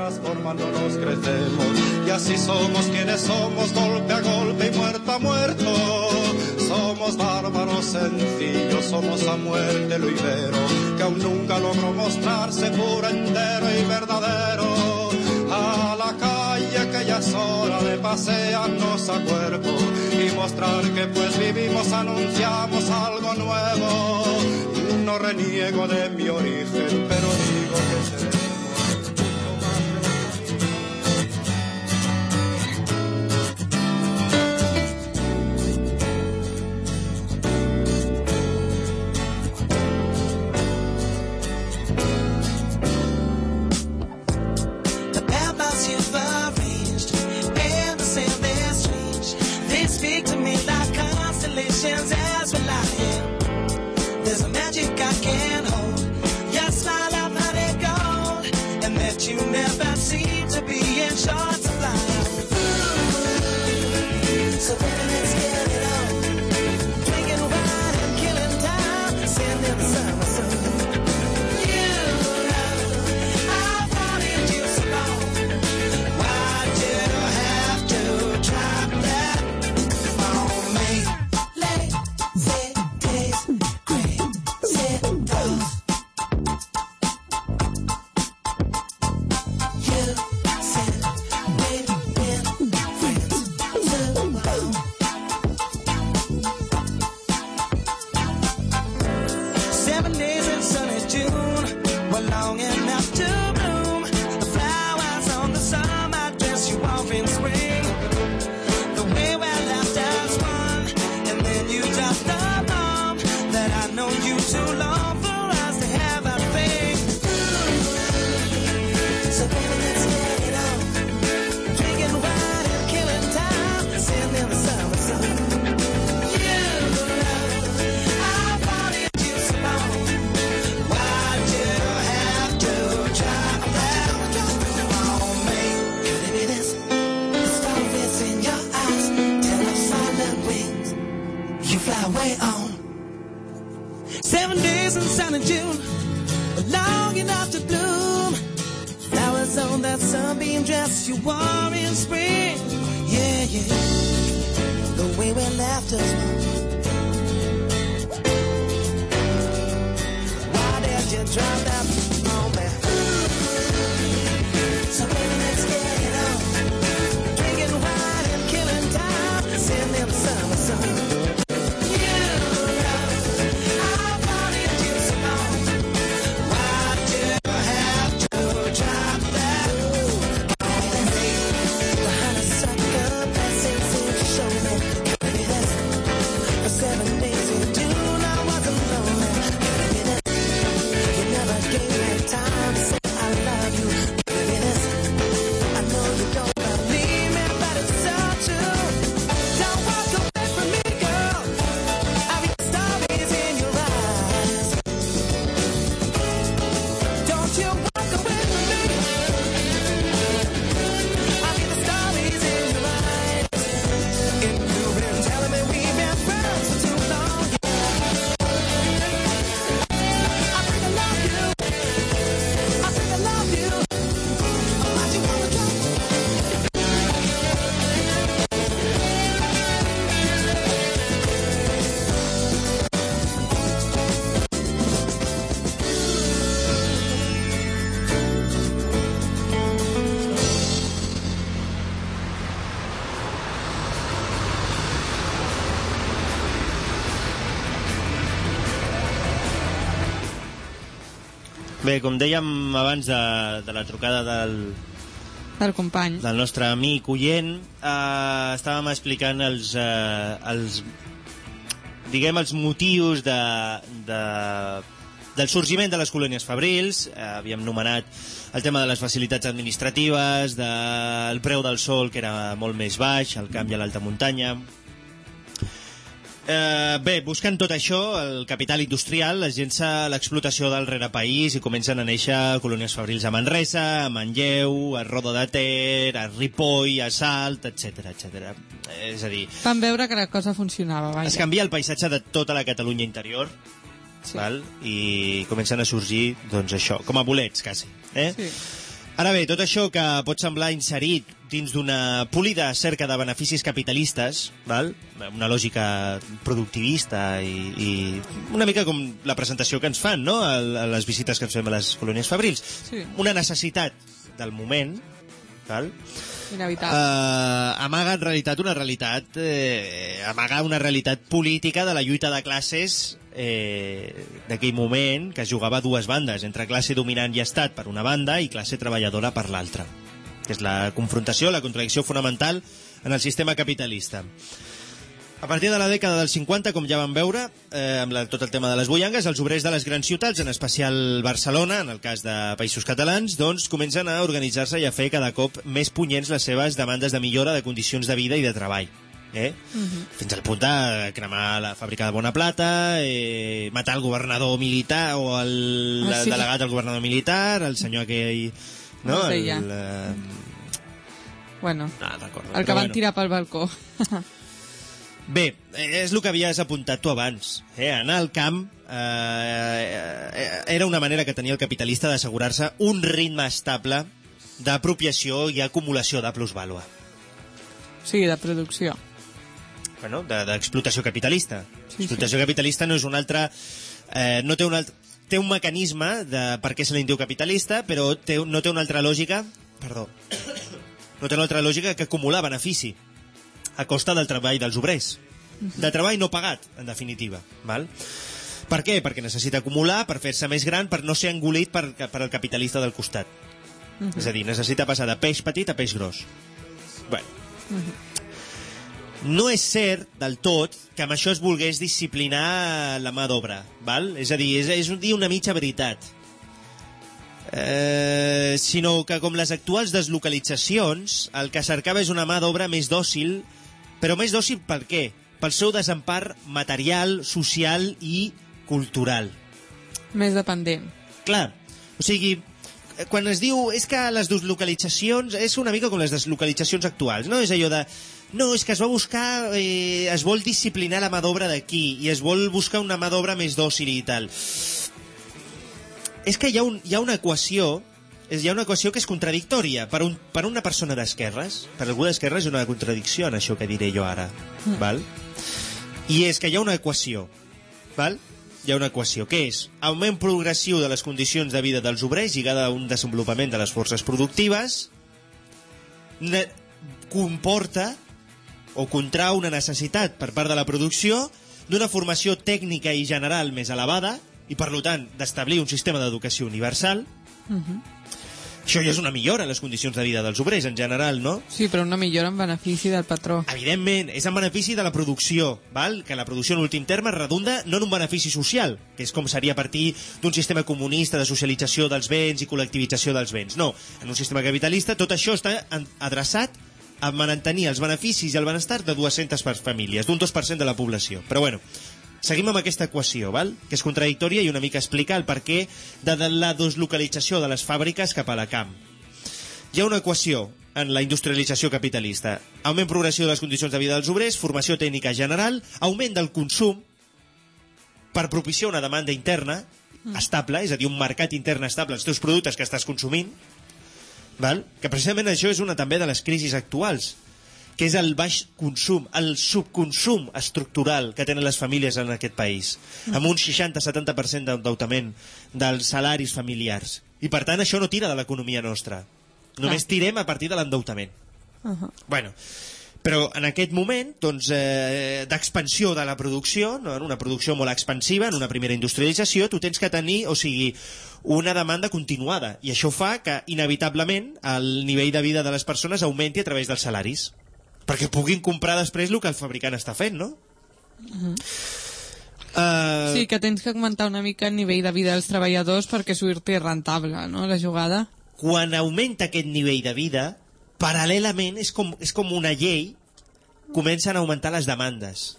Transformándonos crecemos. Y así somos quienes somos, golpe a golpe y muerto a muerto. Somos bárbaros sencillos, somos a muerte lo ibero, que aún nunca logró mostrarse puro, entero y verdadero. A la calle que ya es hora de pasearnos a cuerpo y mostrar que pues vivimos, anunciamos algo nuevo. No reniego de mi origen, pero digo que seremos. Constellations as we lie here. There's a magic I can't hold. Your smile I've had it gold, and that you never seem to be in short supply. So baby, let's get it on. Bé, com dèiem abans de, de la trucada del, del company. del nostre amic oient, eh, estàvem explicant els, eh, els diguem, els motius de, de, del sorgiment de les colònies fabrils. Eh, havíem nomenat el tema de les facilitats administratives, del preu del sol, que era molt més baix, el canvi a l'alta muntanya. Eh, bé, buscant tot això, el capital industrial es llença l'explotació del rerepaís i comencen a néixer colònies fabrils a Manresa, a Manlleu, a Roda de Ter, a Ripoll, a Salt, etc etc. És a dir, Van veure que la cosa funcionava, vaja. es canvia el paisatge de tota la Catalunya interior Sí. val? i comencen a sorgir, doncs això, com a bolets, quasi. Eh? Sí. Ara bé, tot això que pot semblar inserit dins d'una polida cerca de beneficis capitalistes, val? una lògica productivista i, i una mica com la presentació que ens fan no? a, les visites que ens fem a les colònies fabrils. Sí. Una necessitat del moment, val? Inevitable. Uh, amaga en realitat una realitat eh, amaga una realitat política de la lluita de classes eh, d'aquell moment que es jugava a dues bandes, entre classe dominant i estat per una banda i classe treballadora per l'altra és la confrontació, la contradicció fonamental en el sistema capitalista a partir de la dècada dels 50, com ja vam veure, eh, amb la, tot el tema de les boiangues, els obrers de les grans ciutats, en especial Barcelona, en el cas de països catalans, doncs comencen a organitzar-se i a fer cada cop més punyents les seves demandes de millora de condicions de vida i de treball. Eh? Uh -huh. Fins al punt de cremar la fàbrica de Bona Plata, eh, matar el governador militar o el, Ah, el sí. delegat del governador militar, el senyor aquell... No? Com es deia? El, eh, Bueno, no, recordo, el que van bueno. tirar pel balcó. Bé, eh, és el que havies apuntat tu abans. Eh? Anar al camp eh, eh, era una manera que tenia el capitalista d'assegurar-se un ritme estable d'apropiació i acumulació de plusvàlua. Sí, de producció. Bueno, de- d'explotació capitalista. Sí, Explotació capitalista no és un altre... Eh, no té un altre té un mecanisme de per què se li diu capitalista, però té, no té una altra lògica... Perdó. No té una altra lògica que acumular benefici a costa del treball dels obrers. De treball no pagat, en definitiva. Val? Per què? Perquè necessita acumular per fer-se més gran, per no ser engolit per, per el capitalista del costat. És a dir, necessita passar de peix petit a peix gros. Bueno. No és cert del tot que amb això es volgués disciplinar la mà d'obra, val? És a dir, és, és un dir una mitja veritat. Eh, sinó que com les actuals deslocalitzacions, el que cercava és una mà d'obra més dòcil, però més dòcil per què? Pel seu desempar material, social i cultural. Més dependent. Clar, o sigui, quan es diu és que les deslocalitzacions és una mica com les deslocalitzacions actuals, no? És allò de no, és que es va buscar, eh, es vol disciplinar la mà d'obra d'aquí i es vol buscar una mà d'obra més dòcil i tal. És que hi ha, un, hi ha una equació és, hi ha una equació que és contradictòria per, un, per una persona d'esquerres per algú d'esquerres és una contradicció en això que diré jo ara val? i és que hi ha una equació val? hi ha una equació, que és augment progressiu de les condicions de vida dels obrers lligada a un desenvolupament de les forces productives ne comporta o contrau una necessitat per part de la producció d'una formació tècnica i general més elevada i, per tant, d'establir un sistema d'educació universal. Això ja és una millora en les condicions de vida dels obrers, en general, no? Sí, però una millora en benefici del patró. Evidentment, és en benefici de la producció, val? que la producció en últim terme redunda no en un benefici social, que és com seria a partir d'un sistema comunista de socialització dels béns i col·lectivització dels béns. No, en un sistema capitalista tot això està adreçat a mantenir els beneficis i el benestar de 200 per famílies, d'un 2% de la població. Però bueno, seguim amb aquesta equació, val? que és contradictòria i una mica explica el perquè de la deslocalització de les fàbriques cap a la camp. Hi ha una equació en la industrialització capitalista. Augment progressiu de les condicions de vida dels obrers, formació tècnica general, augment del consum per propiciar una demanda interna estable, és a dir, un mercat intern estable als teus productes que estàs consumint, val? que precisament això és una també de les crisis actuals, que és el baix consum, el subconsum estructural que tenen les famílies en aquest país, amb un 60-70% d'endeutament dels salaris familiars. I per tant això no tira de l'economia nostra. Només tirem a partir de l'endeutament. Uh -huh. Bueno, però en aquest moment doncs, eh, d'expansió de la producció, no? en una producció molt expansiva, en una primera industrialització, tu tens que tenir, o sigui, una demanda continuada. I això fa que, inevitablement, el nivell de vida de les persones augmenti a través dels salaris. Perquè puguin comprar després el que el fabricant està fent, no? Uh, Sí, que tens que augmentar una mica el nivell de vida dels treballadors perquè sortir rentable, no?, la jugada. quan augmenta aquest nivell de vida, paral·lelament, és com, és com una llei, comencen a augmentar les demandes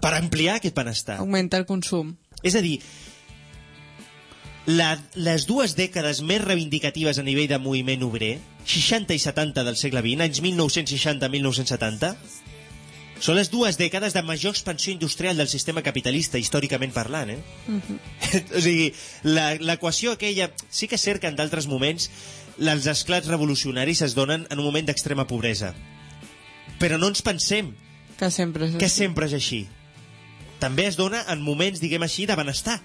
per ampliar aquest benestar. Augmenta el consum. És a dir, la, les dues dècades més reivindicatives a nivell de moviment obrer, 60 i 70 del segle XX, anys 1960-1970, Són les dues dècades de major expansió industrial del sistema capitalista, històricament parlant, eh? o sigui, la- l'equació aquella... Sí que és cert que en d'altres moments els esclats revolucionaris es donen en un moment d'extrema pobresa. Però no ens pensem Que sempre és que sempre és així. També es dona en moments, diguem així, de benestar.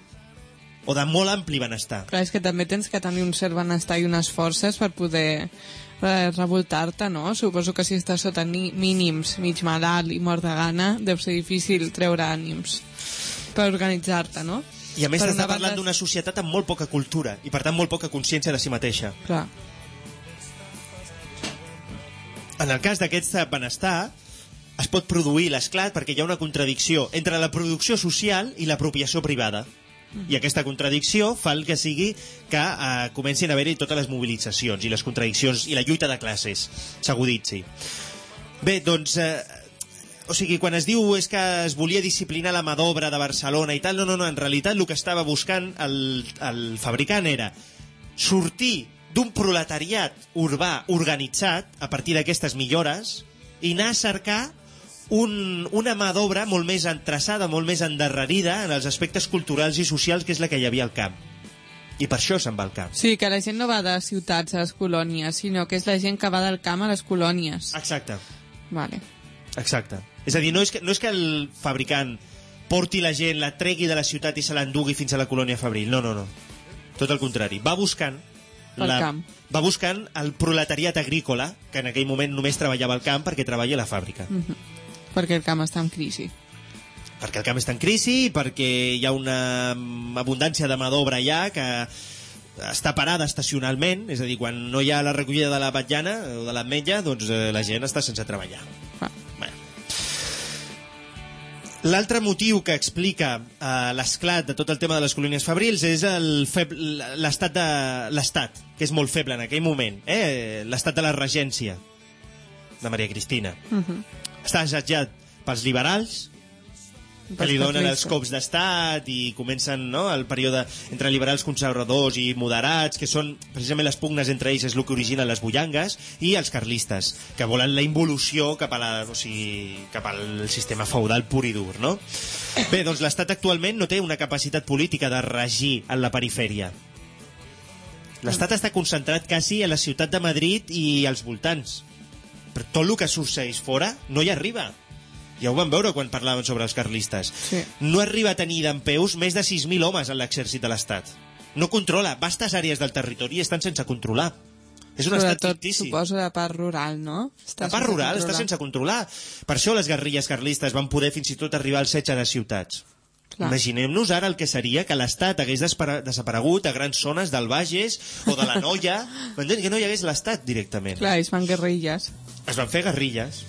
O de molt ampli benestar. Clar, és que també tens que tenir un cert benestar i unes forces per poder eh, revoltar-te, no? Suposo que si estàs sota ni mínims, mig malalt i mort de gana, deu ser difícil treure ànims per organitzar-te, no? I a més t'està banda- parlant d'una societat amb molt poca cultura i per tant molt poca consciència de si mateixa. Clar. En el cas d'aquest benestar, es pot produir l'esclat perquè hi ha una contradicció entre la producció social i l'apropiació privada. I aquesta contradicció fa el que sigui que eh, comencin a haver-hi totes les mobilitzacions i les contradiccions i la lluita de classes s'aguditzi. Bé, doncs... Eh, o sigui, quan es diu és que es volia disciplinar la mà d'obra de Barcelona i tal, no, no, no, en realitat el que estava buscant el, el fabricant era sortir d'un proletariat urbà organitzat a partir d'aquestes millores i anar a cercar un, una mà d'obra molt més entreçada, molt més endarrerida en els aspectes culturals i socials que és la que hi havia al camp. I per això se'n va al camp. Sí, que la gent no va de ciutats a les colònies, sinó que és la gent que va del camp a les colònies. Exacte, Vale. exacte. És a dir, no és que, no és que el fabricant porti la gent, la tregui de la ciutat i se l'endugui fins a la colònia Fabril. No, no, no. Tot el contrari. Va buscant Pel camp. va buscant el proletariat agrícola, que en aquell moment només treballava al camp perquè treballa a la fàbrica. Mm. Perquè el camp està en crisi. perquè el camp està en crisi, perquè hi ha una mm, abundància de mà d'obra allà que està parada estacionalment, és a dir, quan no hi ha la recollida de la batllana o de l'ametlla, doncs eh, la gent està sense treballar. L'altre motiu que explica eh, l'esclat de tot el tema de les colònies fabrils és l'estat de l'estat, que és molt feble en aquell moment, eh? l'estat de la regència de Maria Cristina. Està assetjat pels liberals, que li donen els cops d'estat i comencen no, el període entre liberals conservadors i moderats, que són precisament les pugnes entre ells, és el que origina les bullangues, i els carlistes, que volen la involució cap, a la, o sigui, cap al sistema feudal pur i dur. No? Bé, doncs l'Estat actualment no té una capacitat política de regir en la perifèria. L'Estat està concentrat quasi a la ciutat de Madrid i als voltants. Però tot el que succeeix fora no hi arriba. Ja ho vam veure quan parlàvem sobre els carlistes. Sí. No arriba a tenir d'empeus més de 6.000 homes en l'exèrcit de l'Estat. No controla. Vastes àrees del territori estan sense controlar. És un estat Sobretot, fictici. suposo, la part rural, no? Està La part rural està controlar. sense controlar. Per això les guerrilles carlistes van poder fins i tot arribar al setge de ciutats. Imaginem-nos ara el que seria que l'Estat hagués desaparegut a grans zones del Bages o de la Noia, que no hi hagués l'Estat directament. Clar, ells fan guerrilles. Es van fer guerrilles.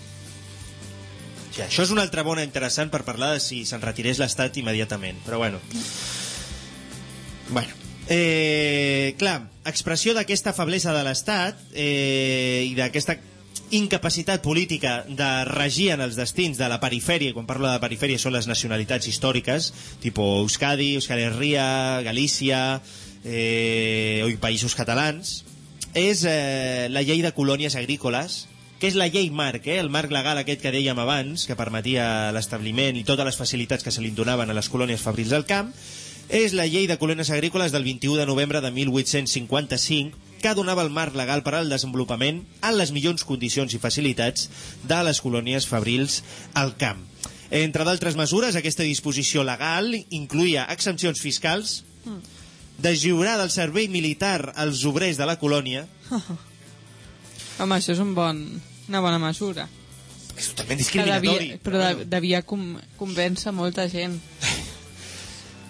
Sí, això és una altra bona interessant per parlar de si se'n retirés l'Estat immediatament, però bueno. Bueno, eh, clar, expressió d'aquesta feblesa de l'Estat eh, i d'aquesta incapacitat política de regir en els destins de la perifèria, quan parlo de perifèria són les nacionalitats històriques, tipus Euskadi, Euskal Herria, Galícia, eh, o països catalans, és eh, la llei de colònies agrícoles, que és la llei marc, eh, el marc legal aquest que dèiem abans, que permetia l'establiment i totes les facilitats que se li donaven a les colònies fabrils del camp, és la llei de colònies agrícoles del 21 de novembre de 1855, que donava el marc legal per al desenvolupament en les millors condicions i facilitats de les colònies fabrils al camp. Entre d'altres mesures, aquesta disposició legal incluïa exempcions fiscals, deslliurar del servei militar als obrers de la colònia, Home, això és un bon, una bona mesura. és totalment discriminatori. devia, però de, devia com, convèncer molta gent.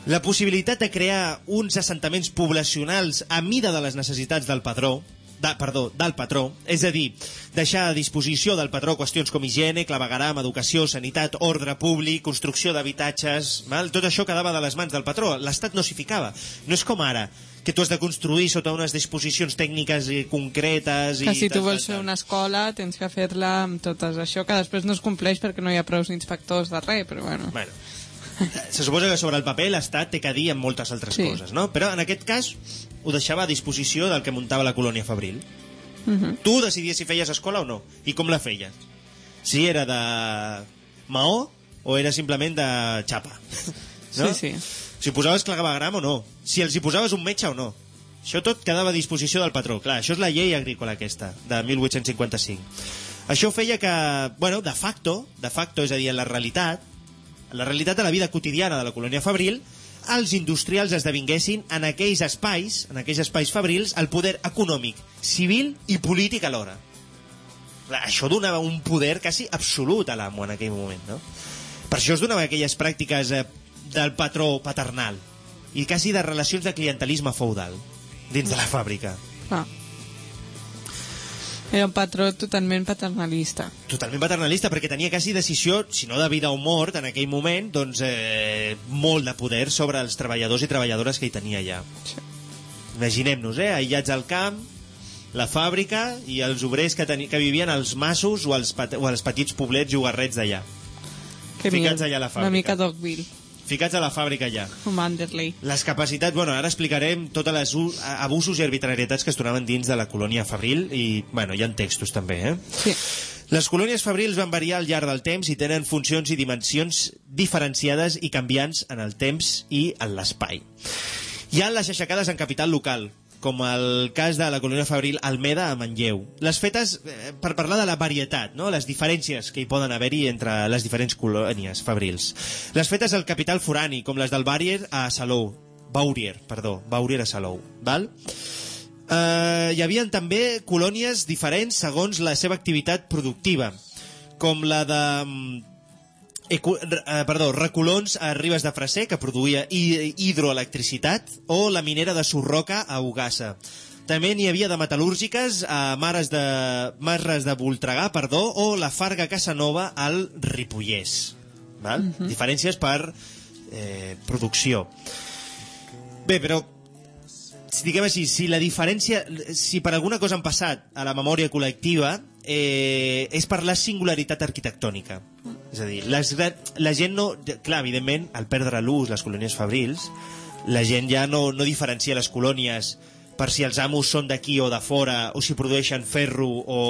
La possibilitat de crear uns assentaments poblacionals a mida de les necessitats del padró, de, perdó, del patró, és a dir, deixar a disposició del patró qüestions com higiene, clavegaram, educació, sanitat, ordre públic, construcció d'habitatges... Tot això quedava de les mans del patró. L'Estat no s'hi ficava. No és com ara, que tu has de construir sota unes disposicions tècniques i concretes... Que i si tu tal, vols fer una escola tens que fer-la amb totes això, que després no es compleix perquè no hi ha prou inspectors de res, però bueno. Bueno, se suposa que sobre el paper l'Estat té que dir en moltes altres Sí. coses, no? Però en aquest cas ho deixava a disposició del que muntava la colònia Fabril. Mhm. Tu decidies si feies escola o no, i com la feies. Si era de maó o era simplement de xapa. No? Sí, sí. Si posaves clavegram o no. Si els hi posaves un metge o no. Això tot quedava a disposició del patró. Clar, això és la llei agrícola aquesta, de 1855. Això feia que, bueno, de facto, de facto, és a dir, en la realitat, en la realitat de la vida quotidiana de la colònia fabril, els industrials esdevinguessin en aquells espais, en aquells espais fabrils, el poder econòmic, civil i polític alhora. Clar, això donava un poder quasi absolut a l'amo en aquell moment, no? Per això es donaven aquelles pràctiques eh, del patró paternal i quasi de relacions de clientelisme feudal dins de la fàbrica. Clar. Era un patró totalment paternalista. Totalment paternalista, perquè tenia quasi decisió, si no de vida o mort, en aquell moment, doncs eh, molt de poder sobre els treballadors i treballadores que hi tenia allà. Sí. Imaginem-nos, eh, aïllats al camp, la fàbrica i els obrers que, teni que vivien als massos o als, pat o als petits poblets jugarrets d'allà. Ficats allà a la Una fàbrica. mica Dogville, Ficats a la fàbrica o Manderley. Les capacitats, bueno, ara explicarem totes les abusos i arbitrarietats que es donaven dins de la colònia fabril i, bueno, hi ha textos també, eh? Sí. Les colònies fabrils van variar al llarg del temps i tenen funcions i dimensions diferenciades i canviants en el temps i en l'espai. Hi ha les aixecades en capital local, com el cas de la colònia fabril Almeda a Manlleu. Les fetes eh, per parlar de la varietat, no? les diferències que hi poden haver-hi entre les diferents colònies fabrils. Les fetes al capital forani, com les del Bàrier a Salou. Baurier, perdó, Baurier a Salou. Val? Eh, hi havia també colònies diferents segons la seva activitat productiva, com la de... mm, Ecu, eh, perdó, recolons a Ribes de Freser, que produïa hi- hidroelectricitat, o la minera de Sorroca a Ugassa. També n'hi havia de metal·lúrgiques a Mares de, Marres de Voltregà, perdó, o la Farga Casanova al Ripollès. Val? Diferències per eh, producció. Bé, però si diguem així, si la diferència, si per alguna cosa han passat a la memòria col·lectiva, eh, és per la singularitat arquitectònica. És a dir, les, la gent no... Clar, evidentment, al perdre l'ús les colònies fabrils, la gent ja no, no diferencia les colònies per si els amos són d'aquí o de fora, o si produeixen ferro o,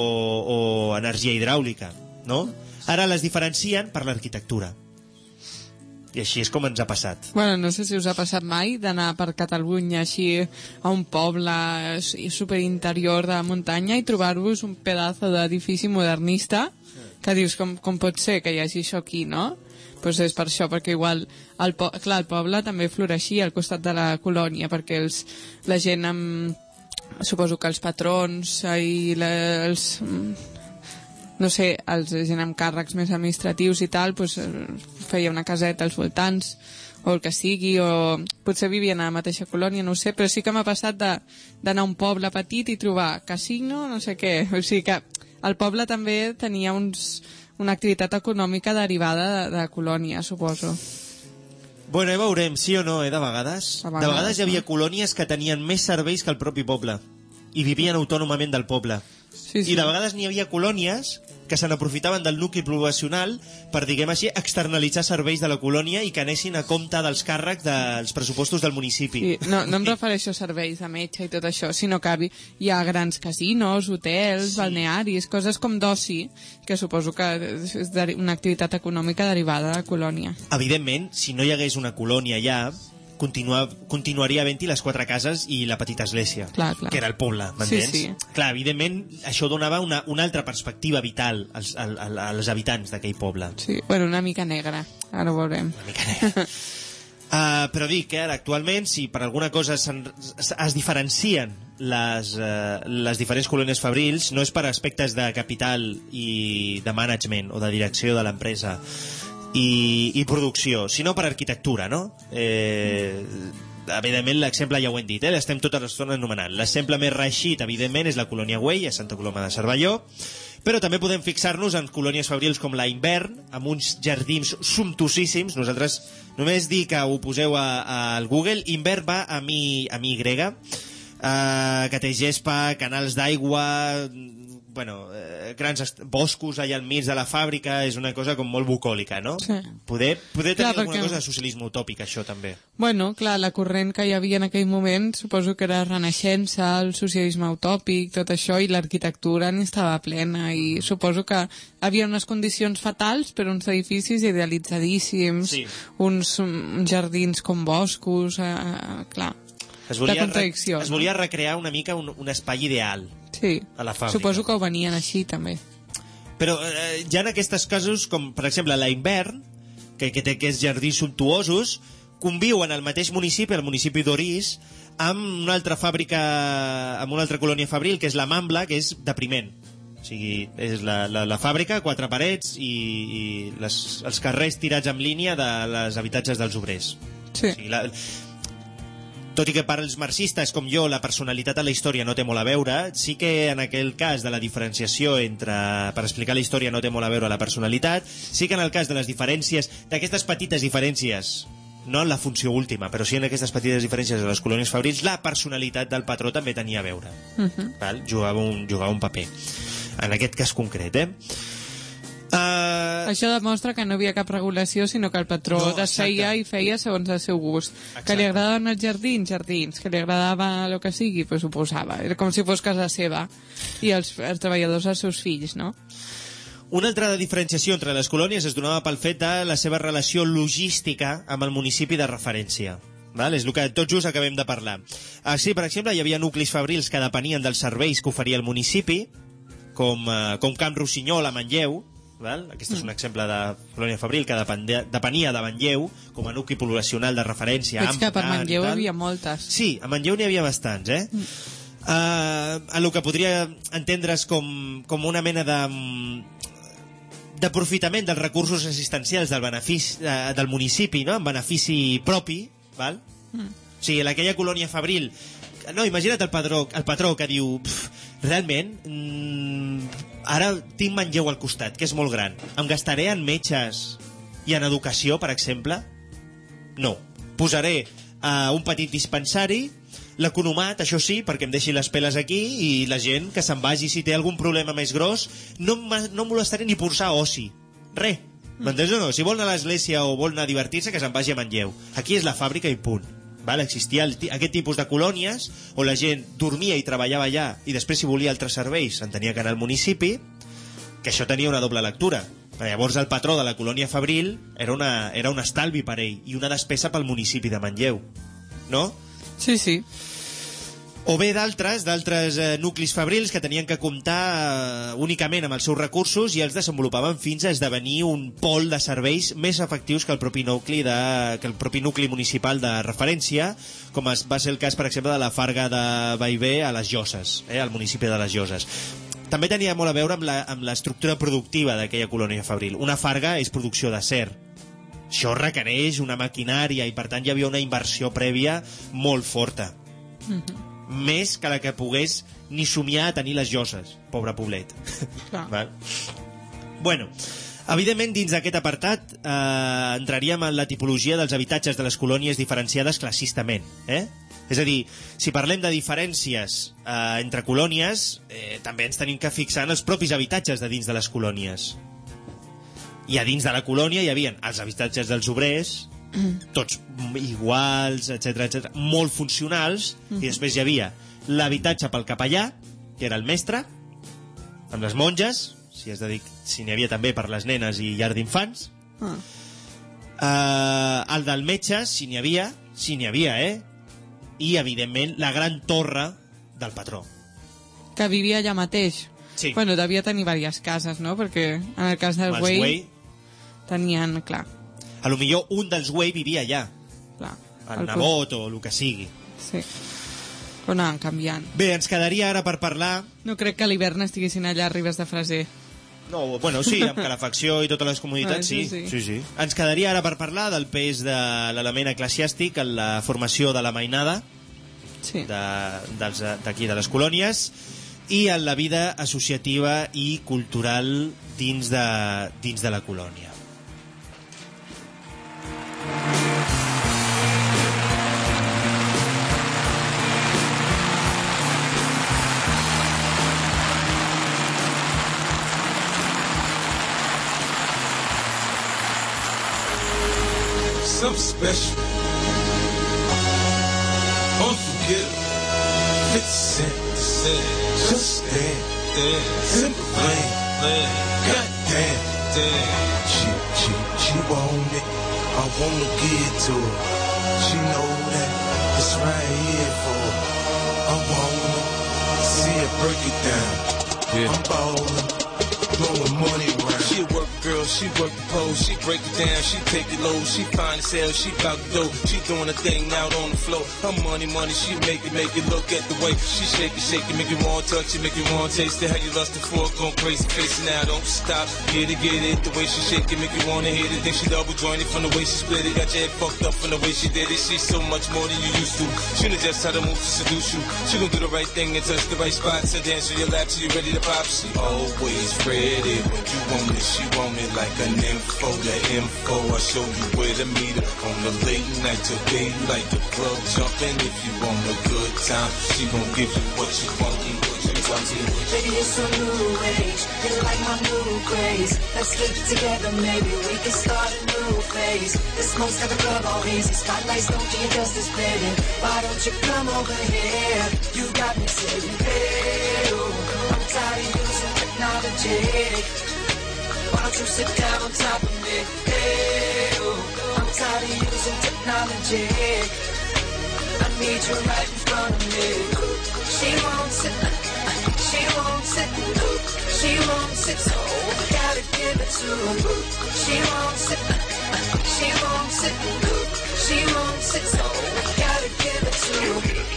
o energia hidràulica, no? Ara les diferencien per l'arquitectura. I així és com ens ha passat. Bueno, no sé si us ha passat mai d'anar per Catalunya així a un poble superinterior de muntanya i trobar-vos un pedazo d'edifici modernista que dius com, com pot ser que hi hagi això aquí, no? pues és per això, perquè igual el, po clar, el poble també floreixia al costat de la colònia, perquè els, la gent amb, suposo que els patrons i la, mm, no sé, els gent amb càrrecs més administratius i tal, pues, eh, feia una caseta als voltants, o el que sigui, o potser vivien a la mateixa colònia, no ho sé, però sí que m'ha passat de- d'anar a un poble petit i trobar casino, no sé què, o sigui que el poble també tenia uns, una activitat econòmica derivada de, de colònia, suposo. Bueno, ja veurem, sí o no, eh, de vegades. A de vegades, vegades hi havia no? colònies que tenien més serveis que el propi poble i vivien autònomament del poble. Sí, sí. I de vegades n'hi havia colònies que se n'aprofitaven del nucli poblacional per, diguem així, externalitzar serveis de la colònia i que anessin a compte dels càrrecs dels pressupostos del municipi. Sí, no, no em refereixo a serveis de metge i tot això, sinó que hi ha grans casinos, hotels, sí. balnearis, coses com d'oci, que suposo que és una activitat econòmica derivada de la colònia. Evidentment, si no hi hagués una colònia allà, continua, continuaria havent-hi les quatre cases i la petita església, Clar, clar. que era el poble, m'entens? Sí, sí. Clar, evidentment, això donava una, una altra perspectiva vital als, als, als habitants d'aquell poble. Sí, bueno, una mica negra, ara ho veurem. Una mica negra. Uh, però dic que ara, actualment, si per alguna cosa es diferencien les, uh, les diferents colònies fabrils, no és per aspectes de capital i de management o de direcció de l'empresa i, i producció, sinó per arquitectura, no? Eh, evidentment, l'exemple ja ho hem dit, eh? l'estem tota l'estona anomenant. L'exemple més reeixit, evidentment, és la colònia Güell, a Santa Coloma de Cervelló, però també podem fixar-nos en colònies fabrils com la Invern, amb uns jardins sumptuosíssims. Nosaltres només dir que ho poseu al Google. Invern va a mi, a mi grega, eh, que té gespa, canals d'aigua, bueno, eh, grans boscos allà al mig de la fàbrica, és una cosa com molt bucòlica, no? Sí. Poder, poder tenir Clar, alguna perquè- cosa de socialisme utòpic, això també. Bueno, clar, la corrent que hi havia en aquell moment suposo que era renaixença, el socialisme utòpic, tot això, i l'arquitectura n'hi estava plena, i suposo que havia unes condicions fatals, però uns edificis idealitzadíssims, Sí. uns, jardins com boscos, eh, eh, clar. Es La volia, contradicció, es volia recrear una mica un, un espai ideal. Sí, A la fàbrica. suposo que ho venien així, també. Però eh, hi ha en aquests casos, com per exemple la Invern, que, que té aquests jardins sumptuosos, conviuen al mateix municipi, al municipi d'Orís, amb una altra fàbrica, amb una altra colònia fabril, que és la Mambla, que és depriment. O sigui, és la, la, la fàbrica, quatre parets i, i les, els carrers tirats en línia de les habitatges dels obrers. Sí. O sigui, la, tot i que per als marxistes com jo la personalitat a la història no té molt a veure, sí que en aquell cas de la diferenciació entre, per explicar la història no té molt a veure la personalitat, sí que en el cas de les diferències, d'aquestes petites diferències, no en la funció última, però sí en aquestes petites diferències de les colònies fabrils, la personalitat del patró també tenia a veure. Uh -huh. Val? Jugava, un, jugava un paper. En aquest cas concret, eh? Uh, Això demostra que no havia cap regulació, sinó que el patró No, desfeia i feia segons el seu gust. Exacte. Que li agradaven els jardins, jardins. Que li agradava el que sigui, pues ho posava. Era com si fos casa seva. I els, els treballadors els seus fills, no? Una altra diferenciació entre les colònies es donava pel fet de la seva relació logística amb el municipi de referència. Val? És el que tot just acabem de parlar. Així, per exemple, hi havia nuclis fabrils que depenien dels serveis que oferia el municipi, com, eh, com Camp Rossinyol a Manlleu, val? aquest és un exemple de colònia fabril que depenia, depenia de Manlleu com a nucli poblacional de referència. Veig que per Manlleu hi havia moltes. Sí, a Manlleu n'hi havia bastants, eh? Mm. Uh, a lo que podria entendre's com, com una mena de d'aprofitament dels recursos assistencials del benefici eh, del municipi, no? en benefici propi, val? Mm. O sigui, en aquella colònia fabril no, imagina't el patró, el patró que diu "Pf, realment mm, ara tinc Manlleu al costat, que és molt gran em gastaré en metges i en educació, per exemple? No. Posaré uh, un petit dispensari, l'economat, això sí, perquè em deixi les peles aquí i la gent que se'n vagi si té algun problema més gros, no, no molestaré ni posar oci. Re. M'entens o no? Si vol anar a l'església o vol anar a divertir-se, que se'n vagi a Manlleu. Aquí és la fàbrica i punt. Val? Existia el, aquest tipus de colònies on la gent dormia i treballava allà i després si volia altres serveis se'n tenia que anar al municipi que això tenia una doble lectura. Perquè llavors el patró de la colònia Fabril era, una, era un estalvi per ell i una despesa pel municipi de Manlleu. No? Sí, sí. O bé d'altres, d'altres eh, nuclis fabrils que tenien que comptar eh, únicament amb els seus recursos i els desenvolupaven fins a esdevenir un pol de serveis més efectius que el propi nucli, de, que el propi nucli municipal de referència, com es, va ser el cas, per exemple, de la Farga de Baivé a les Lloses, eh, al municipi de les Lloses. També tenia molt a veure amb l'estructura productiva d'aquella colònia fabril. Una farga és producció d'acer, això requereix una maquinària i per tant hi havia una inversió prèvia molt forta més que la que pogués ni somiar a tenir les lloses, pobre poblet. Clar. Val? Bueno, evidentment dins d'aquest apartat eh, entraríem en la tipologia dels habitatges de les colònies diferenciades classistament. Eh? És a dir, si parlem de diferències eh, entre colònies, eh, també ens tenim que fixar en els propis habitatges de dins de les colònies. I a dins de la colònia hi havia els habitatges dels obrers, tots iguals, etc etc, molt funcionals, i després hi havia l'habitatge pel capellà, que era el mestre, amb les monges, si es dedic, si n'hi havia també per les nenes i llar d'infants, Ah. uh, el del metge, si n'hi havia, si n'hi havia, eh? I, evidentment, la gran torre del patró. Que vivia allà mateix. Sí. Bueno, devia tenir diverses cases, no? Perquè en el cas del Güell Güell, tenien, clar, a lo millor un dels Güell vivia allà, clar. el nebot o el que sigui. Sí. Però anaven canviant. Bé, ens quedaria ara per parlar No crec que a l'hivern estiguessin allà a Ribes de Freser. No, bueno, sí, amb calefacció i totes les comoditats, Ah, sí, sí. sí, sí. Ens quedaria ara per parlar del pes de l'element eclesiàstic en la formació de la mainada Sí. d'aquí, de, de les colònies, i en la vida associativa i cultural dins de, dins de la colònia. Something special. Unforgettable. 50 Cent. Just dance. Timberland. Goddamn. She, she, she want it. I wanna give it to her. She know that it's right here for her. I wanna see her break it down. I'm ballin', money around. She a work girl, she work the pole, she break it down, she take it low, she find as hell, she bout to go, she doing a thing out on the floor. Her money, money, she make it, make it look at the way she shake it, shake it, make you want to touch it, make you want to taste it. How you lustin' for it, going crazy, face it now, don't stop. Get it, get it, the way she shake it, make you wanna hit it. Think she double jointed from the way she split it, got your head fucked up from the way she did it. She's so much more than you used to. She knows just how to move to seduce you. She gon' do the right thing and touch the right spots and dance on your lap till you ready to pop. She always ready when you want it. She want it like an info, the info. I show you where to meet her on the late night to till daylight. The club jumping if you want a good time. She gon' give you what you want. What you want. Baby, it's a new age. You like my new craze. Let's get together, maybe we can start a new phase. This most got the club all hazy. Spotlights don't do you justice, baby. Why don't you come over here? You got me hey, oh, I'm tired of using technology. Why don't you sit down on top of me? Hey, oh, I'm tired of using technology. I need you right in front of me. She won't sit, she won't sit, she won't sit, so I gotta give it to her. She won't sit, she won't sit, she won't sit, so I gotta give it to her.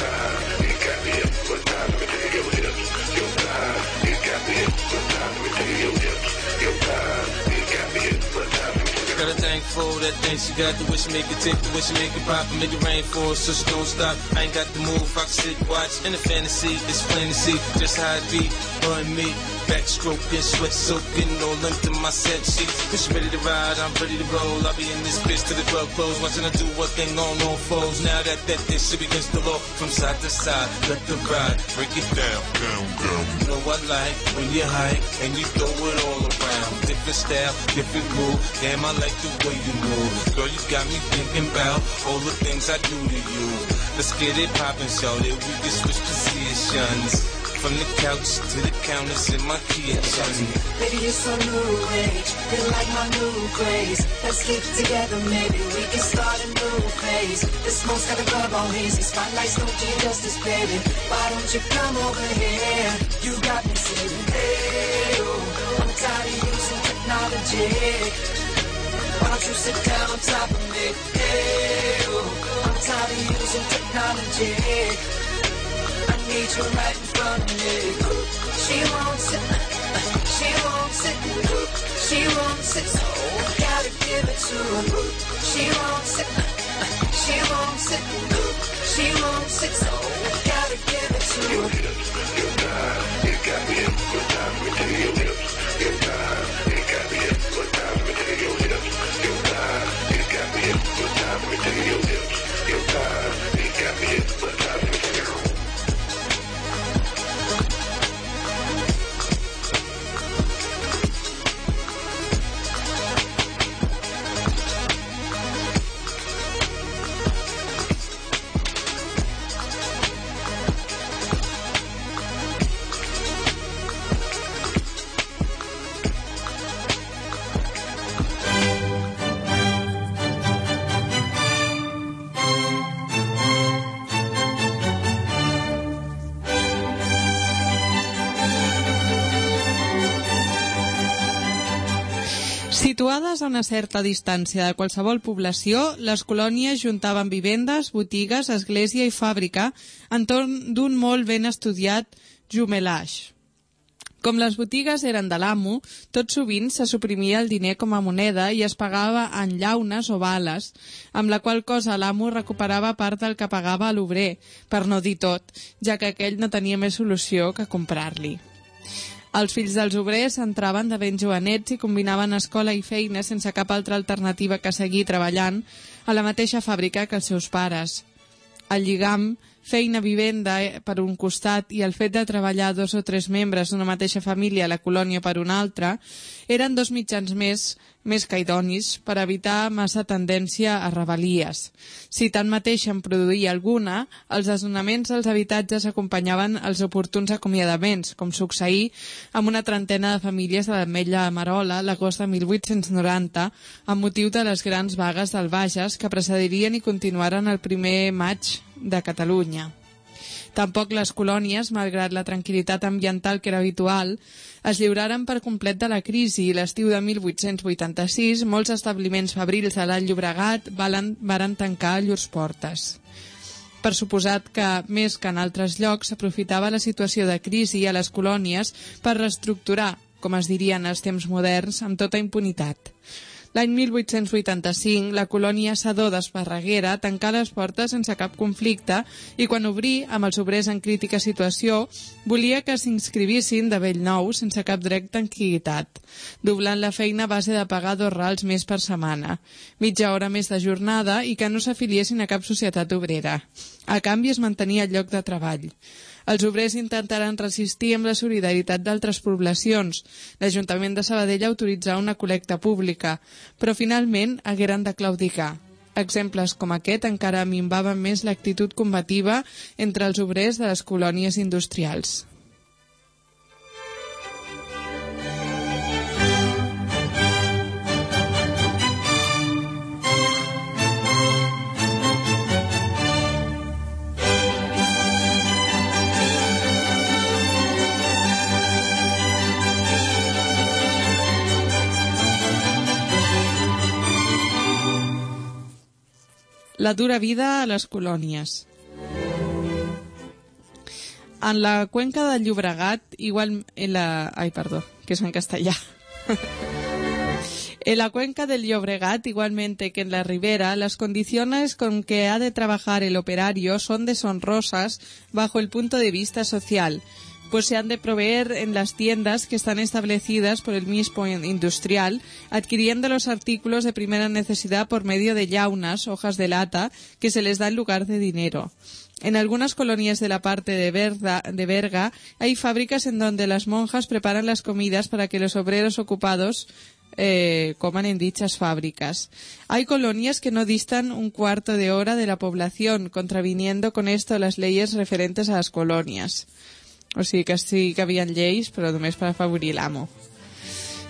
Got a thing for that thing she got, the wish make it tick, the wish make it pop, and make it rain for her, so she don't stop. I ain't got the move, I can sit, watch, in the fantasy, it's to see just how be, and me. Backstroking, sweat soaking, all into my set sheet. Cause she ready to ride, I'm ready to roll. I'll be in this bitch till the club close, watching her do what thing on all foes. Now that that this shit against the law, from side to side, let the ride, break it down, down, down. You know I like when you hike and you throw it all around. Different style, different move. Damn, I like the way you move. Girl, you got me thinking about all the things I do to you. Let's get it poppin', show that we can switch positions. From the couch to the counters in my kitchen. Baby, you're so new age. You're like my new craze. Let's get together, maybe we can start a new phase. This smoke's got the club all hazy. Spotlights don't do justice, baby. Why don't you come over here? You got me saying, hey, oh, I'm tired of using technology. Why don't you sit down on top of me? Hey, oh, I'm tired of using technology. I need you right in front of me. She won't sit, she won't sit, she won't sit, so gotta give it to her. She won't sit, she won't sit, she won't sit, so gotta give it to her. Situades a una certa distància de qualsevol població, les colònies juntaven vivendes, botigues, església i fàbrica entorn d'un molt ben estudiat jumelage. Com les botigues eren de l'amo, tot sovint se suprimia el diner com a moneda i es pagava en llaunes o bales, amb la qual cosa l'amo recuperava part del que pagava a l'obrer, per no dir tot, ja que aquell no tenia més solució que comprar-li. Els fills dels obrers entraven de ben jovenets i combinaven escola i feina sense cap altra alternativa que seguir treballant a la mateixa fàbrica que els seus pares. El lligam feina vivenda eh, per un costat i el fet de treballar dos o tres membres d'una mateixa família a la colònia per una altra, eren dos mitjans més més que idonis per evitar massa tendència a rebel·lies. Si tanmateix en produïa alguna, els desnonaments dels habitatges acompanyaven els oportuns acomiadaments, com succeí amb una trentena de famílies de l'Ametlla de Marola l'agost de 1890, amb motiu de les grans vagues del Bages que precedirien i continuaren el primer maig de Catalunya. Tampoc les colònies, malgrat la tranquil·litat ambiental que era habitual, es lliuraren per complet de la crisi i l'estiu de 1886 molts establiments fabrils a l'Alt Llobregat valen, varen tancar llurs portes. Per suposat que, més que en altres llocs, s'aprofitava la situació de crisi a les colònies per reestructurar, com es diria en els temps moderns, amb tota impunitat. L'any 1885, la colònia Sadó d'Esparreguera tancà les portes sense cap conflicte i quan obrí, amb els obrers en crítica situació, volia que s'inscrivissin de vell nou sense cap dret d'antiguitat, doblant la feina a base de pagar dos rals més per setmana, mitja hora més de jornada i que no s'afiliessin a cap societat obrera. A canvi es mantenia el lloc de treball. Els obrers intentaran resistir amb la solidaritat d'altres poblacions. L'Ajuntament de Sabadell autoritzà una col·lecta pública, però finalment hagueren de claudicar. Exemples com aquest encara minvaven més l'actitud combativa entre els obrers de les colònies industrials. La dura vida a les colònies. En la cuenca del Llobregat, igual en la... Que en castellà. En la cuenca del Llobregat, igualmente que en la ribera, las condiciones con que ha de trabajar el operario son deshonrosas bajo el punto de vista social, pues se han de proveer en las tiendas que están establecidas por el mismo industrial, adquiriendo los artículos de primera necesidad por medio de yaunas, hojas de lata, que se les da en lugar de dinero. En algunas colonias de la parte de, Berga, de Berga hay fábricas en donde las monjas preparan las comidas para que los obreros ocupados eh, coman en dichas fábricas. Hay colonias que no distan un cuarto de hora de la población, contraviniendo con esto las leyes referentes a las colonias. O sigui que sí que havia lleis, però només per afavorir l'amo.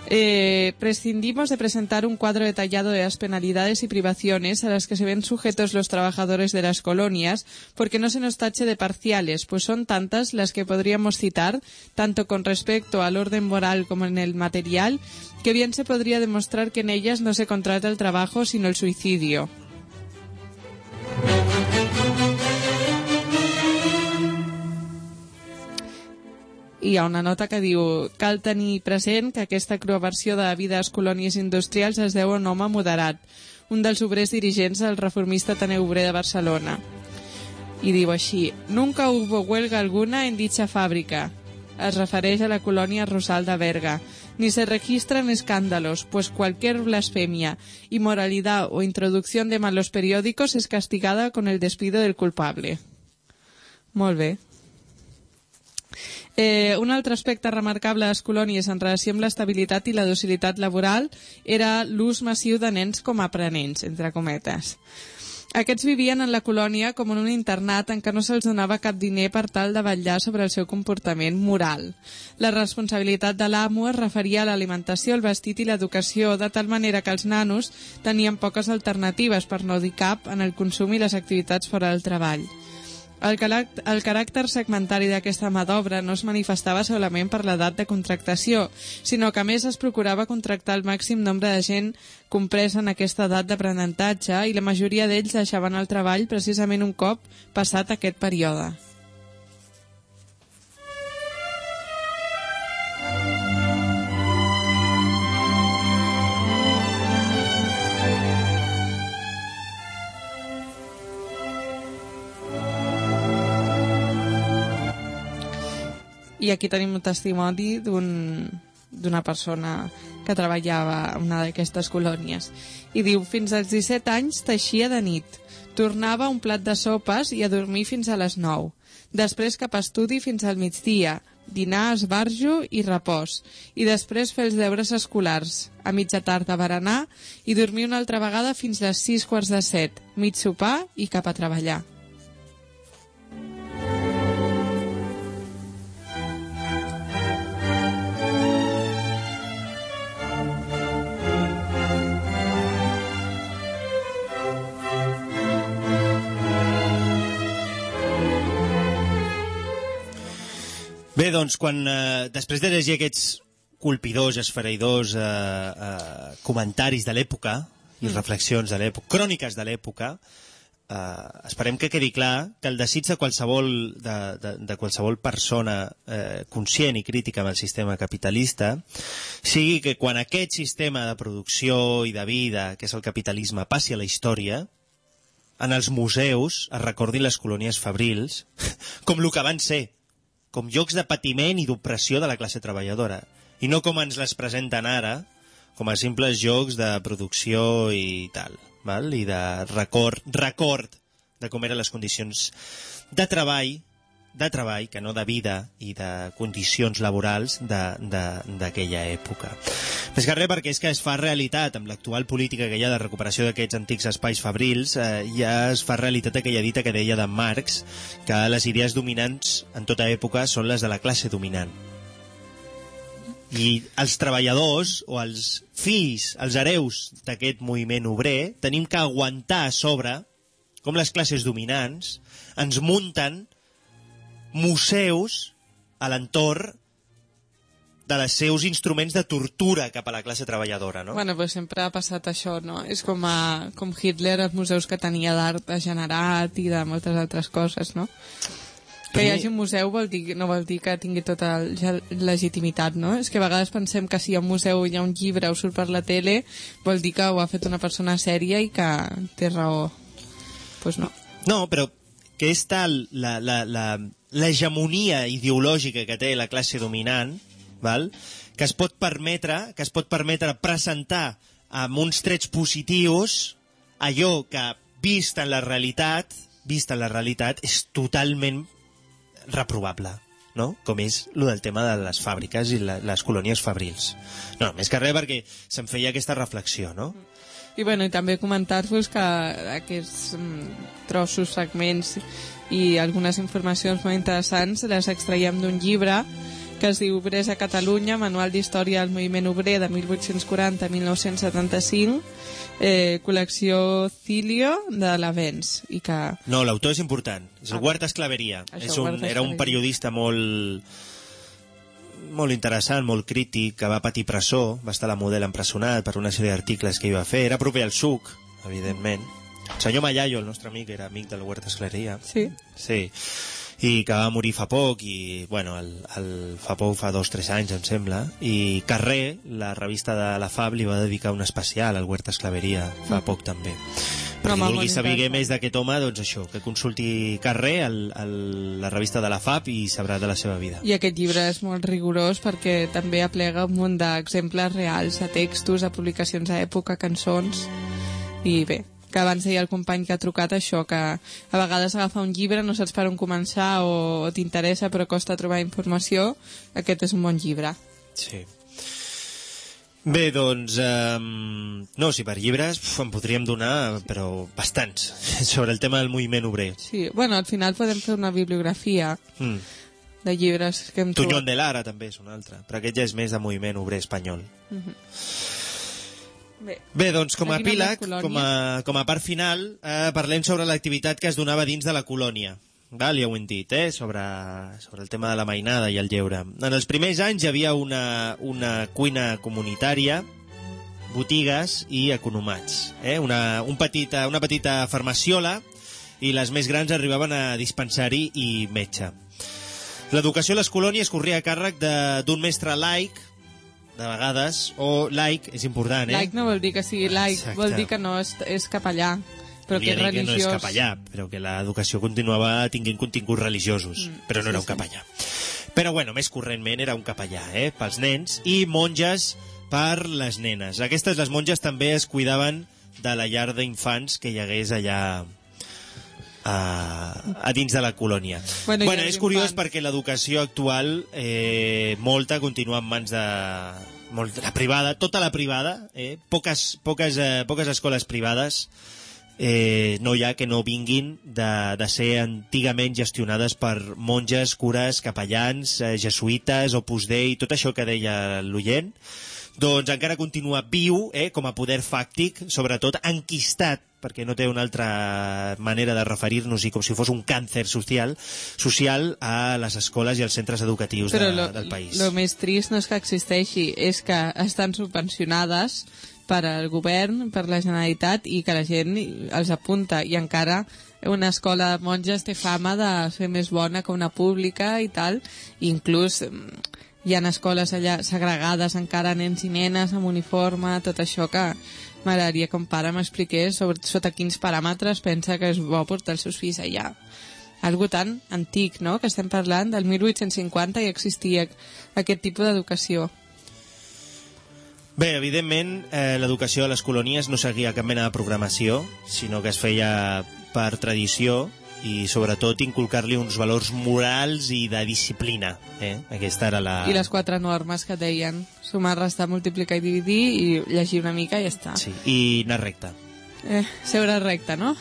Eh, prescindimos de presentar un cuadro detallado de las penalidades y privaciones a las que se ven sujetos los trabajadores de las colonias, porque no se nos tache de parciales, pues son tantas las que podríamos citar, tanto con respecto al orden moral como en el material, que bien se podría demostrar que en ellas no se contrata el trabajo, sino el suicidio. Hi ha una nota que diu cal tenir present que aquesta crua versió de les colònies industrials es deu a un home moderat, un dels obrers dirigents del reformista Taneu Obrer de Barcelona. I diu així, Nunca hubo huelga alguna en dicha fábrica. Es refereix a la colònia Rosal de Berga. Ni se registran escándalos, pues cualquier blasfemia, inmoralidad o introducción de malos periódicos es castigada con el despido del culpable. Molt bé. Eh, un altre aspecte remarcable a les colònies en relació amb l'estabilitat i la docilitat laboral era l'ús massiu de nens com a aprenents, entre cometes. Aquests vivien en la colònia com en un internat en què no se'ls donava cap diner per tal de vetllar sobre el seu comportament moral. La responsabilitat de l'amo es referia a l'alimentació, el vestit i l'educació, de tal manera que els nanos tenien poques alternatives, per no dir cap, en el consum i les activitats fora del treball. El, el caràcter segmentari d'aquesta mà d'obra no es manifestava solament per l'edat de contractació, sinó que a més es procurava contractar el màxim nombre de gent compresa en aquesta edat d'aprenentatge i la majoria d'ells deixaven el treball precisament un cop passat aquest període. I aquí tenim un testimoni d'un d'una persona que treballava a una d'aquestes colònies. I diu, fins als 17 anys teixia de nit. Tornava a un plat de sopes i a dormir fins a les 9. Després cap a estudi fins al migdia, dinar, esbarjo i repòs. I després fer els deures escolars. A mitja tarda berenar i dormir una altra vegada fins les 6 quarts de 7. Mig sopar i cap a treballar. Bé, doncs, quan, eh, després de llegir aquests colpidors, esfereïdors eh, eh, comentaris de l'època i reflexions de l'època, cròniques de l'època, eh, esperem que quedi clar que el desig de qualsevol, de, de, de qualsevol persona eh, conscient i crítica amb el sistema capitalista sigui que quan aquest sistema de producció i de vida, que és el capitalisme, passi a la història, en els museus es recordin les colònies fabrils com el que van ser, com llocs de patiment i d'opressió de la classe treballadora, i no com ens les presenten ara, com a simples jocs de producció i tal, val? i de record, record de com eren les condicions de treball, de treball, que no de vida i de condicions laborals d'aquella època. Més que res perquè és que es fa realitat amb l'actual política que hi ha de recuperació d'aquests antics espais fabrils, eh, ja es fa realitat aquella dita que deia de Marx, que les idees dominants en tota època són les de la classe dominant. I els treballadors o els fills, els hereus d'aquest moviment obrer, tenim que aguantar a sobre com les classes dominants ens munten museus a l'entorn de les seus instruments de tortura cap a la classe treballadora, no? Bueno, pues sempre ha passat això, no? És com, a, com Hitler, els museus que tenia d'art degenerat i de moltes altres coses, no? Que hi hagi un museu vol dir, no vol dir que tingui tota la legitimitat, no? És que a vegades pensem que si hi ha un museu hi ha un llibre o surt per la tele, vol dir que ho ha fet una persona sèria i que té raó. Pues no. No, però que és tal la- la- la- l'hegemonia ideològica que té la classe dominant, val? que es pot permetre que es pot permetre presentar amb uns trets positius allò que, vist en la realitat, vist en la realitat, és totalment reprovable no? com és el del tema de les fàbriques i la, les colònies fabrils. No, més que res perquè se'm feia aquesta reflexió, no? I, bueno, i també comentar-vos que aquests mm, trossos, fragments i algunes informacions molt interessants les extraiem d'un llibre que es diu Obrers a Catalunya, Manual d'Història del Moviment Obrer de 1840-1975, eh, col·lecció Cilio de l'Avens, i que No, l'autor és important. És el Ah. Huerta Esclaveria. Això, És un, era un periodista molt molt interessant, molt crític, que va patir presó, va estar la model empresonat per una sèrie d'articles que hi va fer. Era proper al suc, evidentment. Senyor Mayayo, el nostre amic, era amic del Huerta Esclaveria. sí, Sí, i que va morir fa poc, i, bueno, el, el, fa poc, fa dos tres anys, em sembla, i Carrer, la revista de la FAB, li va dedicar un especial al Huerta Esclaveria, fa poc també. Per No, qui vulgui saber més d'aquest home, doncs això, que consulti Carrer, el, el, la revista de la FAB, i sabrà de la seva vida. i aquest llibre és molt rigorós perquè també aplega un munt d'exemples reals, de textos, de publicacions a època, cançons, i bé, que abans deia el company que ha trucat això, que a vegades agafar un llibre, no saps per on començar o, o t'interessa però costa trobar informació, aquest és un bon llibre. Sí. Bé, doncs, um, no, si per llibres uf, en podríem donar, però bastants, sobre el tema del moviment obrer. Sí, bueno, al final podem fer una bibliografia Mm. de llibres que hem Tuñón trobat. de Lara també és un altre, però aquest ja és més de moviment obrer espanyol. Bé, Bé, doncs com a epíleg, com a, com a part final, eh, parlem sobre l'activitat que es donava dins de la colònia. Val? Ja ho hem dit, eh? sobre, sobre el tema de la mainada i el lleure. En els primers anys hi havia una, una cuina comunitària, botigues i economats. Eh? Una, un petita, una petita farmaciola i les més grans arribaven a dispensari i metge. L'educació a les colònies corria a càrrec de- d'un mestre laic, de vegades, o laic, és important, eh? laic no vol dir que sigui laic, Exacte. vol dir que no és, és capellà, però que Volia és dir religiós. que no és capellà, però que l'educació continuava tinguent continguts religiosos, Mm, però no sí, era un sí. capellà. Però, bueno, més correntment era un capellà, eh, pels nens, i monges per les nenes. Aquestes, les monges, també es cuidaven de la llar d'infants que hi hagués allà a, a dins de la colònia. Bueno, bueno és curiós infants. perquè l'educació actual, eh, molta continua en mans de molt, la privada, tota la privada, eh, poques, poques, eh, poques escoles privades eh, no hi ha que no vinguin de, de ser antigament gestionades per monges, cures, capellans, eh, jesuïtes, Opus Dei, tot això que deia l'oient, doncs encara continua viu eh, com a poder fàctic, sobretot enquistat perquè no té una altra manera de referir-nos-hi com si fos un càncer social social a les escoles i als centres educatius de, Però lo, del país. lo més trist no és que existeixi, és que estan subvencionades per al govern, per la Generalitat, i que la gent els apunta. I encara una escola de monges té fama de ser més bona que una pública i tal, i inclús mm, hi ha escoles allà segregades encara nens i nenes amb uniforme, tot això que m'agradaria que un pare m'expliqués sobre, sota quins paràmetres pensa que és bo portar els seus fills allà algo tan antic, no?, que estem parlant del 1850 i existia aquest tipus d'educació. Bé, evidentment, eh, l'educació a les colònies no seguia cap mena de programació, sinó que es feia per tradició i sobretot inculcar-li uns valors morals i de disciplina. Eh? Aquesta era la... I les quatre normes que deien, sumar, restar, multiplicar i dividir i llegir una mica i ja està. Sí, i anar recte. Eh, seure recte, no?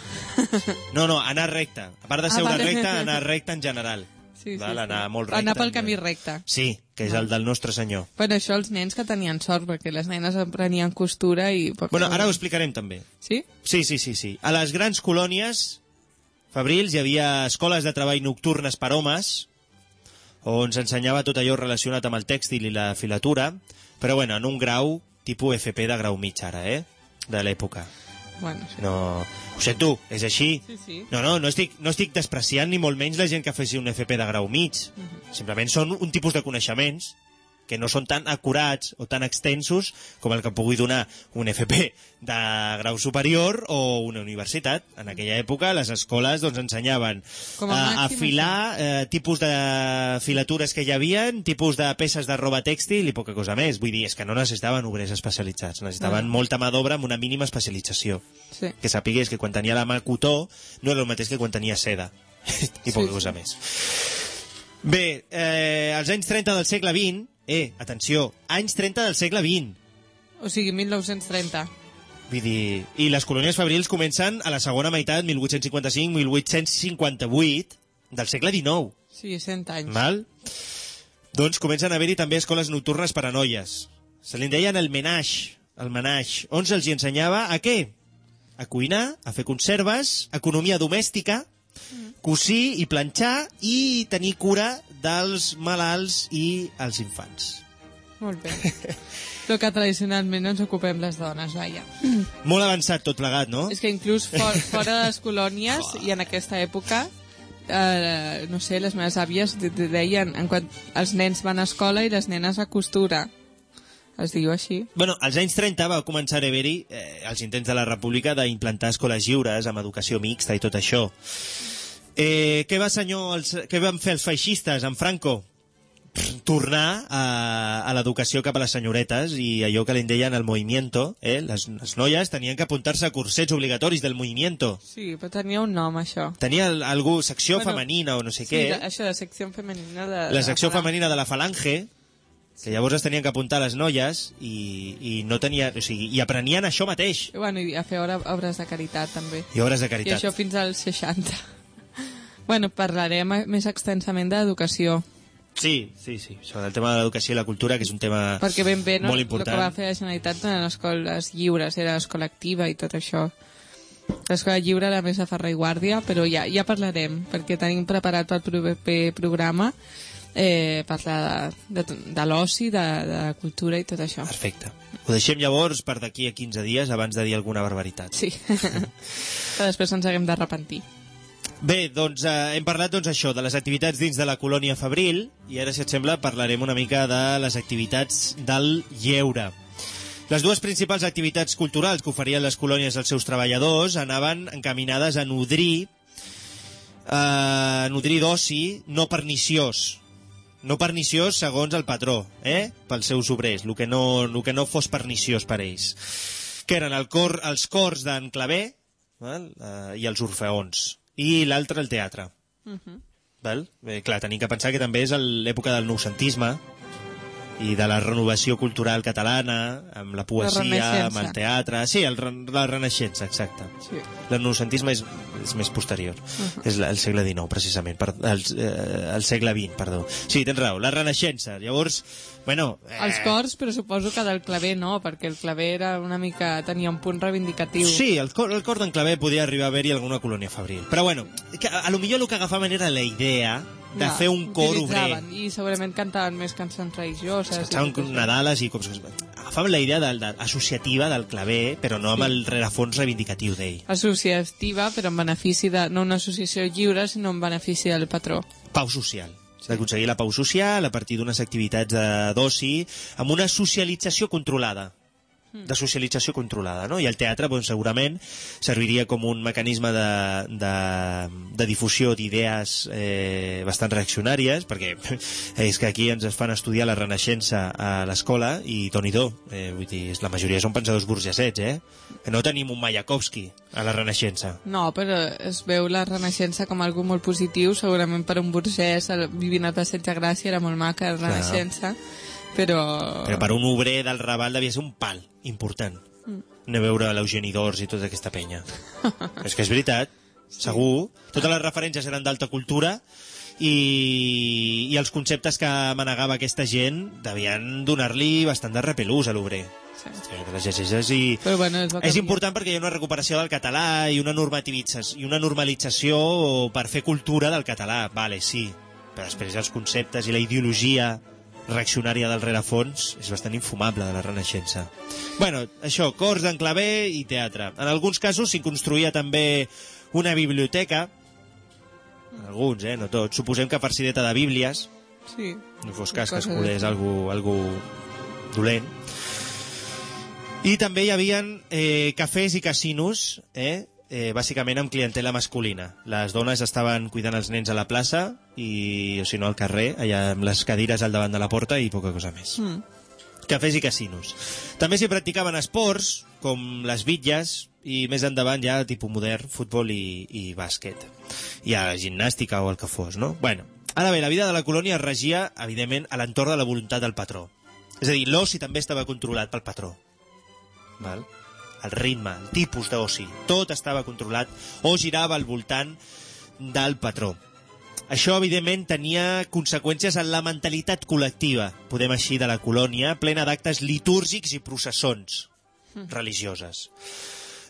No, no, anar recte. A part de Ah, seure vale. recte, anar recte en general. Sí, sí, Val? sí. Anar molt recte. Anar pel camí recte. Sí, que és el del nostre senyor. Bueno, això els nens que tenien sort, perquè les nenes aprenien costura i... Bueno, ara ho explicarem també. Sí? Sí, sí, sí, sí. A les grans colònies fabrils hi havia escoles de treball nocturnes per homes, on s'ensenyava tot allò relacionat amb el tèxtil i la filatura, però bueno, en un grau tipus FP de grau mig ara, eh? De l'època. Bueno, sí. No... Ho sento, és així. Sí, sí. No, no, no estic, no estic despreciant ni molt menys la gent que faci un FP de grau mig. Simplement són un tipus de coneixements que no són tan acurats o tan extensos com el que pugui donar un FP de grau superior o una universitat. En aquella època les escoles doncs, ensenyaven Com a a, a màxim, filar eh, tipus de filatures que hi havia, tipus de peces de roba tèxtil i poca cosa més. Vull dir, és que no necessitaven obrers especialitzats, necessitaven No. molta mà d'obra amb una mínima especialització sí. que sapigués que quan tenia la mà cotó no era el mateix que quan tenia seda i poca Sí, cosa sí. més bé, eh, als anys 30 del segle XX eh, atenció, anys 30 del segle XX O sigui, 1930. vull dir, i les colònies fabrils comencen a la segona meitat 1855-1858 del segle XIX Sí, 100 anys. Val? Doncs comencen a haver-hi també escoles nocturnes per a noies. Se li deien el menage, el menage, on se'ls ensenyava a què? A cuinar, a fer conserves, economia domèstica, cosir i planxar i tenir cura dels malalts i els infants. Molt bé. Però que tradicionalment ens ocupem les dones, vaja. Molt avançat tot plegat, no? És que inclús for, fora de les colònies i en aquesta època, eh, no sé, les meves àvies de- de- deien en quan els nens van a escola i les nenes a costura. Es diu així. Bueno, als anys 30 va començar a haver-hi eh, els intents de la República d'implantar escoles lliures amb educació mixta i tot això. Eh, què, va, senyor, els, què van fer els feixistes amb Franco? Tornar a, a l'educació cap a les senyoretes i allò que li en deien el movimiento. Eh? Les, les noies tenien que apuntar-se a cursets obligatoris del movimiento. Sí, però tenia un nom, això. Tenia el- algú, secció Bueno, femenina o no sé Sí, què. de, això de secció femenina de... la secció de- femenina de la falange, que llavors es tenien que apuntar les noies i, i no tenia, o sigui, i aprenien això mateix. Bueno, i a fer obres de caritat, també. I obres de I caritat. això fins als 60. Bueno, parlarem més extensament d'educació, Sí, sí, sí. Sobre el tema de l'educació i la cultura, que és un tema perquè ben bé no, molt el que important. va fer la Generalitat no eren escoles lliures, era escola activa i tot això. L'escola lliure era més a Ferrer i Guàrdia, però ja, ja parlarem, perquè tenim preparat pel proper programa eh, parlar de, de, de l'oci, de, de la cultura i tot això. Perfecte. Ho deixem llavors per d'aquí a 15 dies abans de dir alguna barbaritat. Sí. que després ens haguem de repentir. Bé, doncs eh, hem parlat doncs, això de les activitats dins de la colònia Fabril i ara, si et sembla, parlarem una mica de les activitats del lleure. Les dues principals activitats culturals que oferien les colònies als seus treballadors anaven encaminades a nodrir, eh, nodrir d'oci no perniciós. no perniciós segons el patró, eh? pels seus obrers, el que no, el que no fos perniciós per ells. Que eren el cor, els cors d'en Clavé? Uh, i els orfeons. I l'altre, el teatre. Val? Bé, clar, tenim que pensar que també és l'època del noucentisme i de la renovació cultural catalana, amb la poesia, Renaixença. amb el teatre... Sí, el, la Renaixença, exacte. Sí. El noucentisme és, és més posterior. És la, el segle XIX, precisament. Per, el, eh, el segle XX, perdó. Sí, tens raó. La Renaixença. Llavors, bueno... Eh, Els cors, però suposo que del claver no, perquè el claver era una mica... tenia un punt reivindicatiu. Sí, el cor, el cor d'en Clavé podia arribar a haver-hi alguna colònia fabril. Però bueno, que a, a lo millor el que agafaven era la idea de fer un cor obrer. I segurament cantaven més cançons religioses. i Cantaven. Nadales i com... Agafaven la idea del, del, associativa del claver, però no amb el rerefons reivindicatiu d'ell. Associativa, però en benefici de... no una associació lliure, sinó en benefici del patró. Pau social. S'ha d'aconseguir la pau social a partir d'unes activitats de- d'oci amb una socialització controlada de socialització controlada, no? I el teatre, doncs, segurament, serviria com un mecanisme de, de, de difusió d'idees eh, bastant reaccionàries, perquè és que aquí ens es fan estudiar la Renaixença a l'escola i doni do, eh, vull dir, la majoria són pensadors burgesets, eh? Que no tenim un Mayakovsky a la Renaixença. No, però es veu la Renaixença com algo molt positiu, segurament per un burgès vivint al Passeig de Gràcia era molt maca la Renaixença, però... Però per un obrer del Raval devia ser un pal important. Mm. Anar a veure l'Eugeni d'Ors i tota aquesta penya. és que és veritat, segur. Totes les referències eren d'alta cultura i, i els conceptes que manegava aquesta gent devien donar-li bastant de repelús a l'obrer. Sí. Sí, llegeixes i... Però bueno, És canviar. important perquè hi ha una recuperació del català i una normativització i una normalització per fer cultura del català, vale, sí. Però després els conceptes i la ideologia reaccionària del rerefons és bastant infumable de la Renaixença. bueno, això, cors d'enclaver i teatre. En alguns casos s'hi construïa també una biblioteca, en alguns, eh, no tots. Suposem que farcideta de bíblies, Sí. no fos cas que es colés algú, algú dolent. I també hi havia eh, cafès i casinos, eh, eh, bàsicament amb clientela masculina. Les dones estaven cuidant els nens a la plaça i, o si no, al carrer, allà amb les cadires al davant de la porta i poca cosa més. Mm. Cafès i casinos. També s'hi practicaven esports, com les bitlles, i més endavant ja tipus modern, futbol i, i bàsquet. I a la gimnàstica o el que fos, no? Bueno, ara bé, la vida de la colònia es regia, evidentment, a l'entorn de la voluntat del patró. És a dir, l'oci també estava controlat pel patró. Val? El ritme, el tipus d'oci, tot estava controlat o girava al voltant del patró. Això, evidentment, tenia conseqüències en la mentalitat col·lectiva, podem així, de la colònia, plena d'actes litúrgics i processons religioses.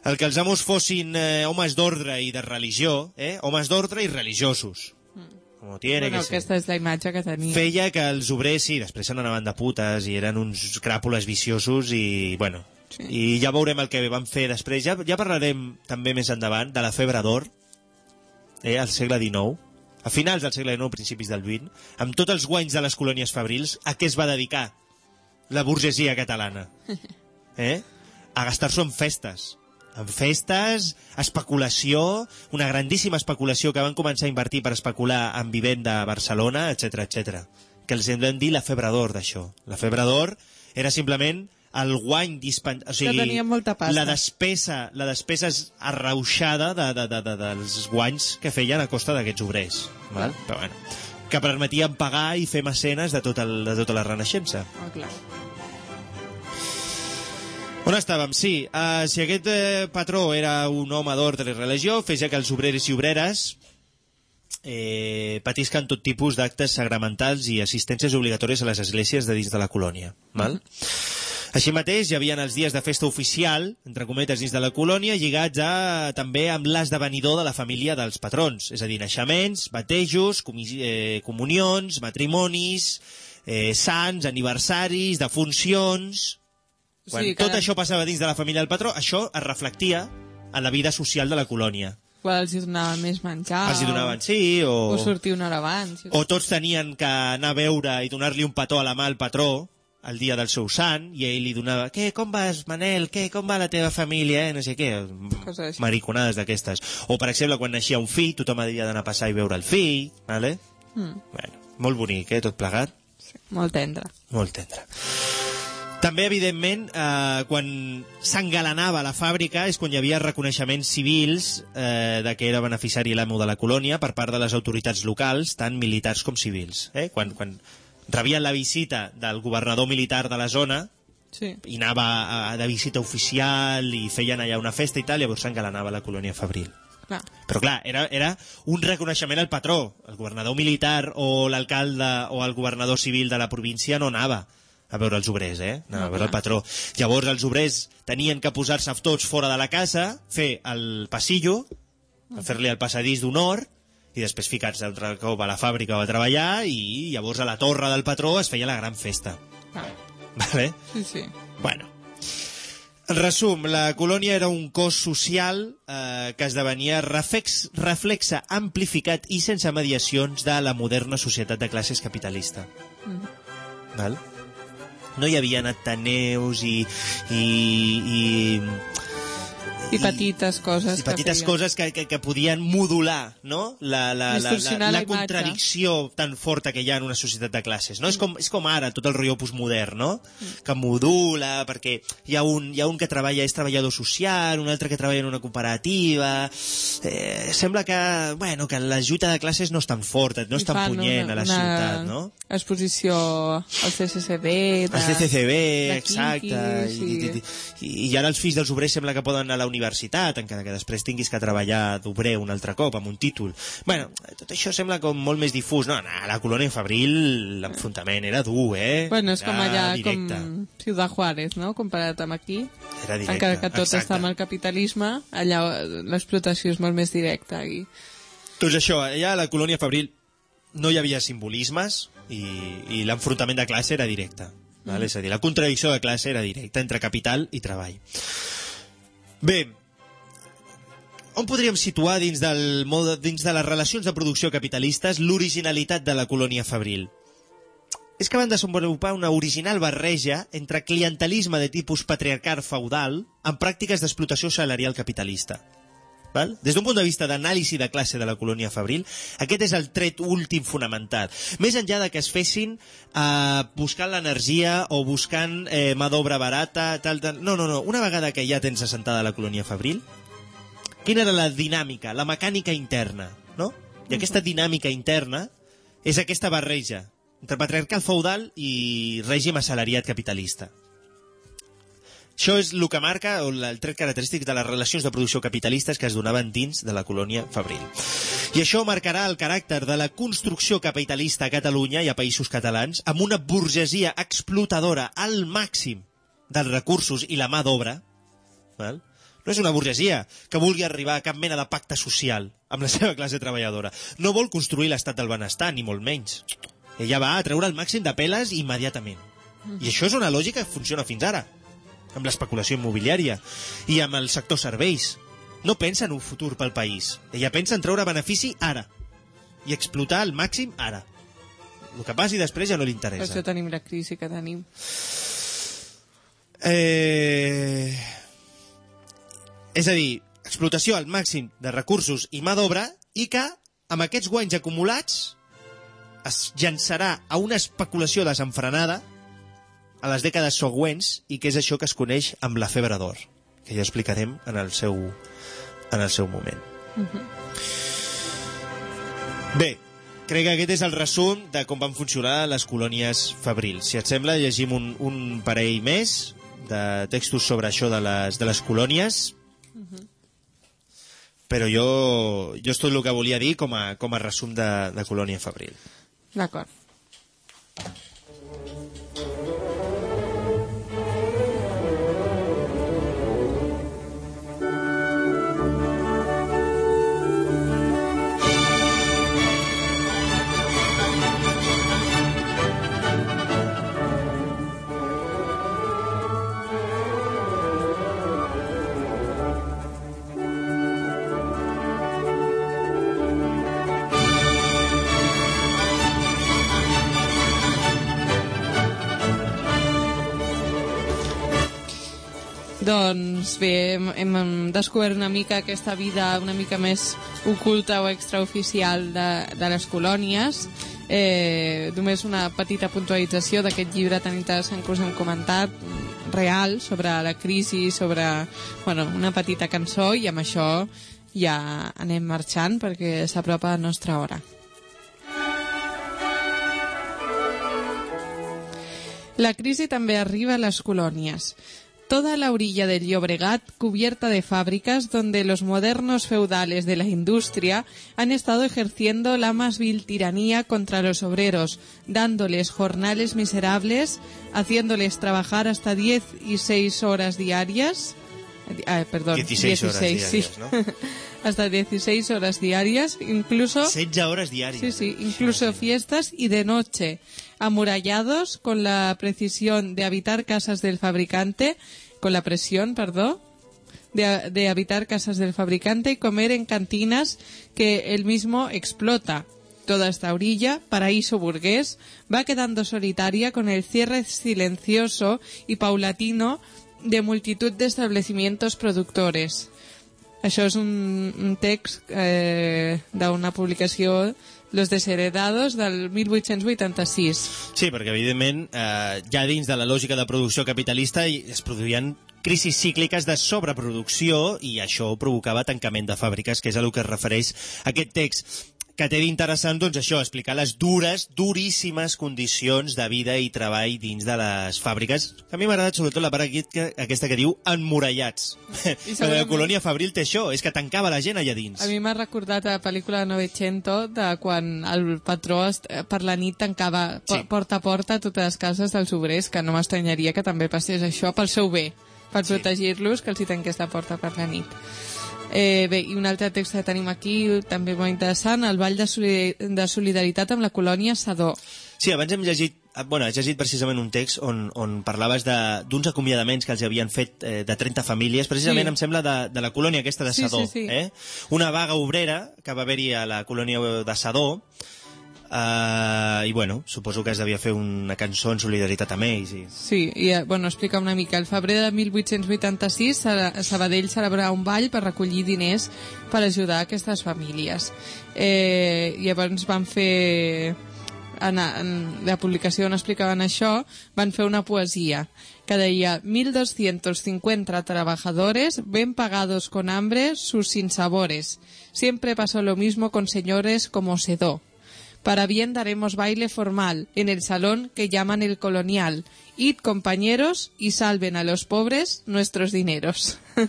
El que els amos fossin eh, homes d'ordre i de religió, eh? homes d'ordre i religiosos. Com tiene Bueno, que ser aquesta és la imatge que tenia. feia que els obrers, sí, després se n'anaven de putes i eren uns cràpules viciosos i, bueno, Sí. i ja veurem el que van fer després. Ja, ja parlarem també més endavant de la febre d'or, eh, al segle XIX, a finals del segle XIX, principis del XX, amb tots els guanys de les colònies fabrils, a què es va dedicar la burgesia catalana? Eh? A gastar-s'ho en festes. En festes, especulació, una grandíssima especulació que van començar a invertir per especular en vivenda a Barcelona, etc etc. Que els en vam dir la febre d'or d'això. La febre d'or era simplement el guany dispen... o sigui, tenien molta pasta. la despesa, la despesa és arrauxada de, de, de, de, dels guanys que feien a costa d'aquests obrers. Val? Però bueno, que permetien pagar i fer mecenes de, tot el, de tota la Renaixença. Oh, clar. On estàvem? Sí, uh, si aquest eh, patró era un home d'ordre i religió, feia que els obrers i obreres eh, patisquen tot tipus d'actes sagramentals i assistències obligatòries a les esglésies de dins de la colònia. Val? Així mateix, hi havia els dies de festa oficial, entre cometes, dins de la colònia, lligats a, també amb l'esdevenidor de la família dels patrons, és a dir, naixements, batejos, eh, comunions, matrimonis, eh, sants, aniversaris, defuncions... Quan Sí, tot cada- això passava dins de la família del patró, això es reflectia en la vida social de la colònia. Quan els hi donaven més menjar. Els hi donaven sí, o, O sortir una hora abans. o tots tenien que anar a veure i donar-li un petó a la mà al patró el dia del seu sant, i ell li donava què, com vas, Manel, què, com va la teva família, eh? no sé què, Coses mariconades d'aquestes. O, per exemple, quan naixia un fill, tothom havia d'anar a passar i veure el fill, vale? Mm. Bueno, Molt bonic, eh, tot plegat. Molt tendre. Molt tendre. També, evidentment, eh, quan s'engalanava la fàbrica és quan hi havia reconeixements civils eh, de que era beneficiari l'amo de la colònia per part de les autoritats locals, tant militars com civils. Eh? Quan, quan rebien la visita del governador militar de la zona, Sí. i anava a, de visita oficial i feien allà una festa i tal, llavors s'engalanava la colònia Fabril. Clar. Però clar, era, era un reconeixement al patró. El governador militar o l'alcalde o el governador civil de la província no anava a veure els obrers, eh? Anava a veure el patró. Llavors els obrers tenien que posar-se tots fora de la casa, fer el passillo, fer-li el passadís d'honor, i després ficar-se altre cop a la fàbrica o a treballar, i llavors a la torre del patró es feia la gran festa. Clar. Vale? Sí, sí. Bueno. En resum, la colònia era un cos social eh, que esdevenia reflex, reflexe amplificat i sense mediacions de la moderna societat de classes capitalista. Val? No hi havia ateneus i, i, i, I petites coses. i petites que coses que, que, que podien modular no? la, la, la, la, la contradicció tan forta que hi ha en una societat de classes. No? És, com, és com ara, tot el rotllo postmodern, no? que modula, perquè hi ha, un, hi ha un que treballa, és treballador social, un altre que treballa en una cooperativa... Eh, sembla que, bueno, que la lluita de classes no és tan forta, no és tan punyent una- a la una ciutat, no? exposició al CCCB. De, El CCCB, exacte. Quiquis, I, i, i, I ara els fills dels obrers sembla que poden anar a la universitat, encara que després tinguis que treballar d'obrer un altre cop, amb un títol. bueno, tot això sembla com molt més difús. No, no a la colònia Fabril l'enfrontament era dur, eh? Bueno, és com Era allà, directe. com Ciudad Juárez, no?, comparat amb aquí. Era directe, Encara que tot exacte. està amb el capitalisme, allà l'explotació és molt més directa. Aquí. Doncs això, allà a la colònia Fabril no hi havia simbolismes i, i l'enfrontament de classe era directe. Val? És a dir, la contradicció de classe era directa entre capital i treball. Bé, on podríem situar dins, del dins de les relacions de producció capitalistes l'originalitat de la colònia Fabril? És que van desenvolupar una original barreja entre clientelisme de tipus patriarcal feudal amb pràctiques d'explotació salarial capitalista. Val? Des d'un punt de vista d'anàlisi de classe de la colònia Fabril, aquest és el tret últim fonamental. Més enllà de que es fessin eh, buscant l'energia o buscant eh, mà d'obra barata, tal, tal... No, no, no. Una vegada que ja tens assentada la colònia Fabril, quina era la dinàmica, la mecànica interna, no? I aquesta dinàmica interna és aquesta barreja entre patriarcal feudal i règim assalariat capitalista. Això és el que marca el tret característic de les relacions de producció capitalistes que es donaven dins de la colònia Fabril. I això marcarà el caràcter de la construcció capitalista a Catalunya i a països catalans amb una burgesia explotadora al màxim dels recursos i la mà d'obra, val? no és una burgesia que vulgui arribar a cap mena de pacte social amb la seva classe treballadora. No vol construir l'estat del benestar, ni molt menys. Ella va a treure el màxim de peles immediatament. I això és una lògica que funciona fins ara amb l'especulació immobiliària i amb el sector serveis. No pensa en un futur pel país. Ella pensa en treure benefici ara i explotar al màxim ara. El que passi després ja no li Per interessa. això tenim la crisi que tenim. Eh... És a dir, explotació al màxim de recursos i mà d'obra i que, amb aquests guanys acumulats, es llançarà a una especulació desenfrenada a les dècades següents i que és això que es coneix amb la febre d'or, que ja explicarem en el seu, en el seu moment. Bé, crec que aquest és el resum de com van funcionar les colònies fabrils. Si et sembla, llegim un, un parell més de textos sobre això de les, de les colònies, però jo, jo és tot el que volia dir com a, com a resum de, de colònia fabril. D'acord. Doncs bé, hem, hem descobert una mica aquesta vida una mica més oculta o extraoficial de, de les colònies. Eh, només una petita puntualització d'aquest llibre tan interessant que us hem comentat, real, sobre la crisi, sobre bueno, una petita cançó, i amb això ja anem marxant perquè s'apropa la nostra hora. La crisi també arriba a las colonias. Toda la orilla del Llobregat cubierta de fábricas donde los modernos feudales de la industria han estado ejerciendo la más vil tiranía contra los obreros, dándoles jornales miserables, haciéndoles trabajar hasta 10 y 6 horas diarias. Ah, perdón, 16 horas sí. diarias, ¿no? hasta 16 horas diarias, incluso... 16 hores diàries. Sí, sí, incluso fiestas y de noche, amurallados con la precisión de habitar casas del fabricante, con la presión, perdón, de, de habitar casas del fabricante y comer en cantinas que él mismo explota. Toda esta orilla, paraíso burgués, va quedando solitaria con el cierre silencioso y paulatino de multitud de establecimientos productores. Això és un, un text eh, d'una publicació Los Desheredados del 1886. Sí, perquè evidentment eh, ja dins de la lògica de producció capitalista es produïen crisis cícliques de sobreproducció i això provocava tancament de fàbriques, que és a el que es refereix aquest text que té d'interessant, doncs, això, explicar les dures, duríssimes condicions de vida i treball dins de les fàbriques. Que a mi m'ha agradat sobretot la part aquest, que, aquesta que diu emmurallats. Perquè la segurament- colònia Fabril té això, és que tancava la gent allà dins. A mi m'ha recordat la pel·lícula de Novecento de quan el patró per la nit tancava Sí. porta a porta totes les cases dels obrers, que no m'estranyaria que també passés això pel seu bé, per Sí. protegir-los, que els hi tanqués la porta per la nit. Eh, bé, i un altre text que tenim aquí, també molt interessant, el Ball de, de Solidaritat amb la colònia Sadó. Sí, abans hem llegit, eh, bueno, has llegit precisament un text on, on parlaves d'uns acomiadaments que els havien fet eh, de 30 famílies, precisament Sí. em sembla de, de la colònia aquesta de Sí, Sadó. sí, sí. Eh? Una vaga obrera que va haver-hi a la colònia de Sadó, eh, i bueno, suposo que es devia fer una cançó en solidaritat amb ells. I... Sí, i eh, bueno, explica una mica. El febrer de 1886 Sa- Sabadell celebrarà un ball per recollir diners per ajudar aquestes famílies. Eh, llavors van fer en, en la publicació on explicaven això, van fer una poesia que deia 1250 trabajadores ven pagados con hambre sus sinsabores. Siempre pasó lo mismo con señores como Sedó. Para bien daremos baile formal en el salón que llaman el colonial. Id, compañeros, y salven a los pobres nuestros dineros.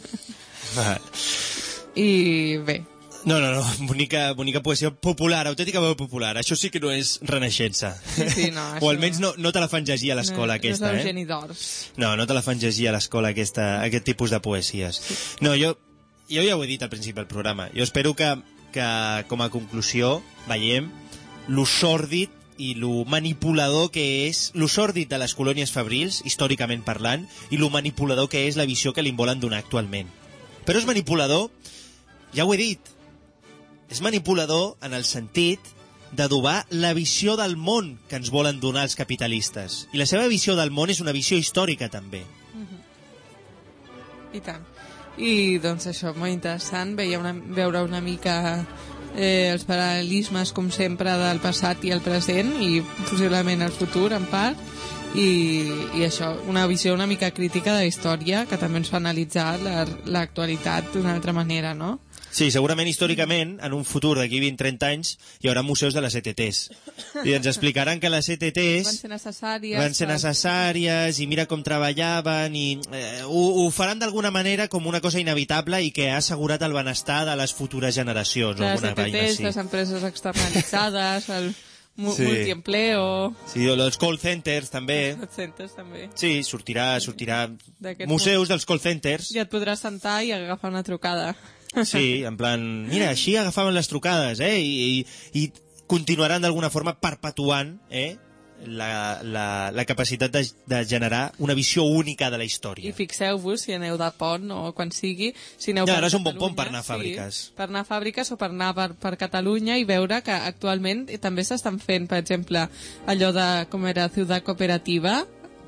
I bé, No, no, no, bonica, bonica poesia popular, autèntica veu popular. Això sí que no és renaixença. Sí, sí, no, o això- almenys no, no te la fan llegir a l'escola no, aquesta, no eh? No, no te la fan llegir a l'escola aquesta, aquest tipus de poesies. No, jo, jo ja ho he dit al principi del programa. Jo espero que, que com a conclusió veiem lo sòrdid i lo manipulador que és, lo sòrdid de les colònies fabrils, històricament parlant, i lo manipulador que és la visió que li volen donar actualment. Però és manipulador, ja ho he dit, és manipulador en el sentit d'adobar la visió del món que ens volen donar els capitalistes. I la seva visió del món és una visió històrica, també. I tant. I doncs això, molt interessant, veia una, veure una mica eh, els paral·lelismes, com sempre, del passat i el present, i possiblement el futur, en part, i, i això, una visió una mica crítica de la història, que també ens fa analitzar la- l'actualitat d'una altra manera, no? Sí, segurament històricament, en un futur d'aquí 20-30 anys, hi haurà museus de les ETTs. I ens explicaran que les Van ETTs ser necessàries. van ser necessàries i mira com treballaven i eh, ho, ho faran d'alguna manera com una cosa inevitable i que ha assegurat el benestar de les futures generacions. o les alguna vaina ETTs, així. les empreses externalitzades, el Sí. multiempleo, Sí, els call centers també. els centres també. Sí, sortirà, sortirà museus dels call centers. Ja et podràs sentar i agafar una trucada. Sí, en plan, mira, així agafaven les trucades, eh? I, i, i continuaran d'alguna forma perpetuant, eh? La, la, la capacitat de, de generar una visió única de la I història. fixeu-vos, si aneu de pont o quan sigui, si aneu Ja, per ara és un bon pont per anar a fàbriques. Sí, per anar a fàbriques o per anar per, per Catalunya i veure que actualment també s'estan fent, per exemple, allò de, com era, Ciutat Cooperativa,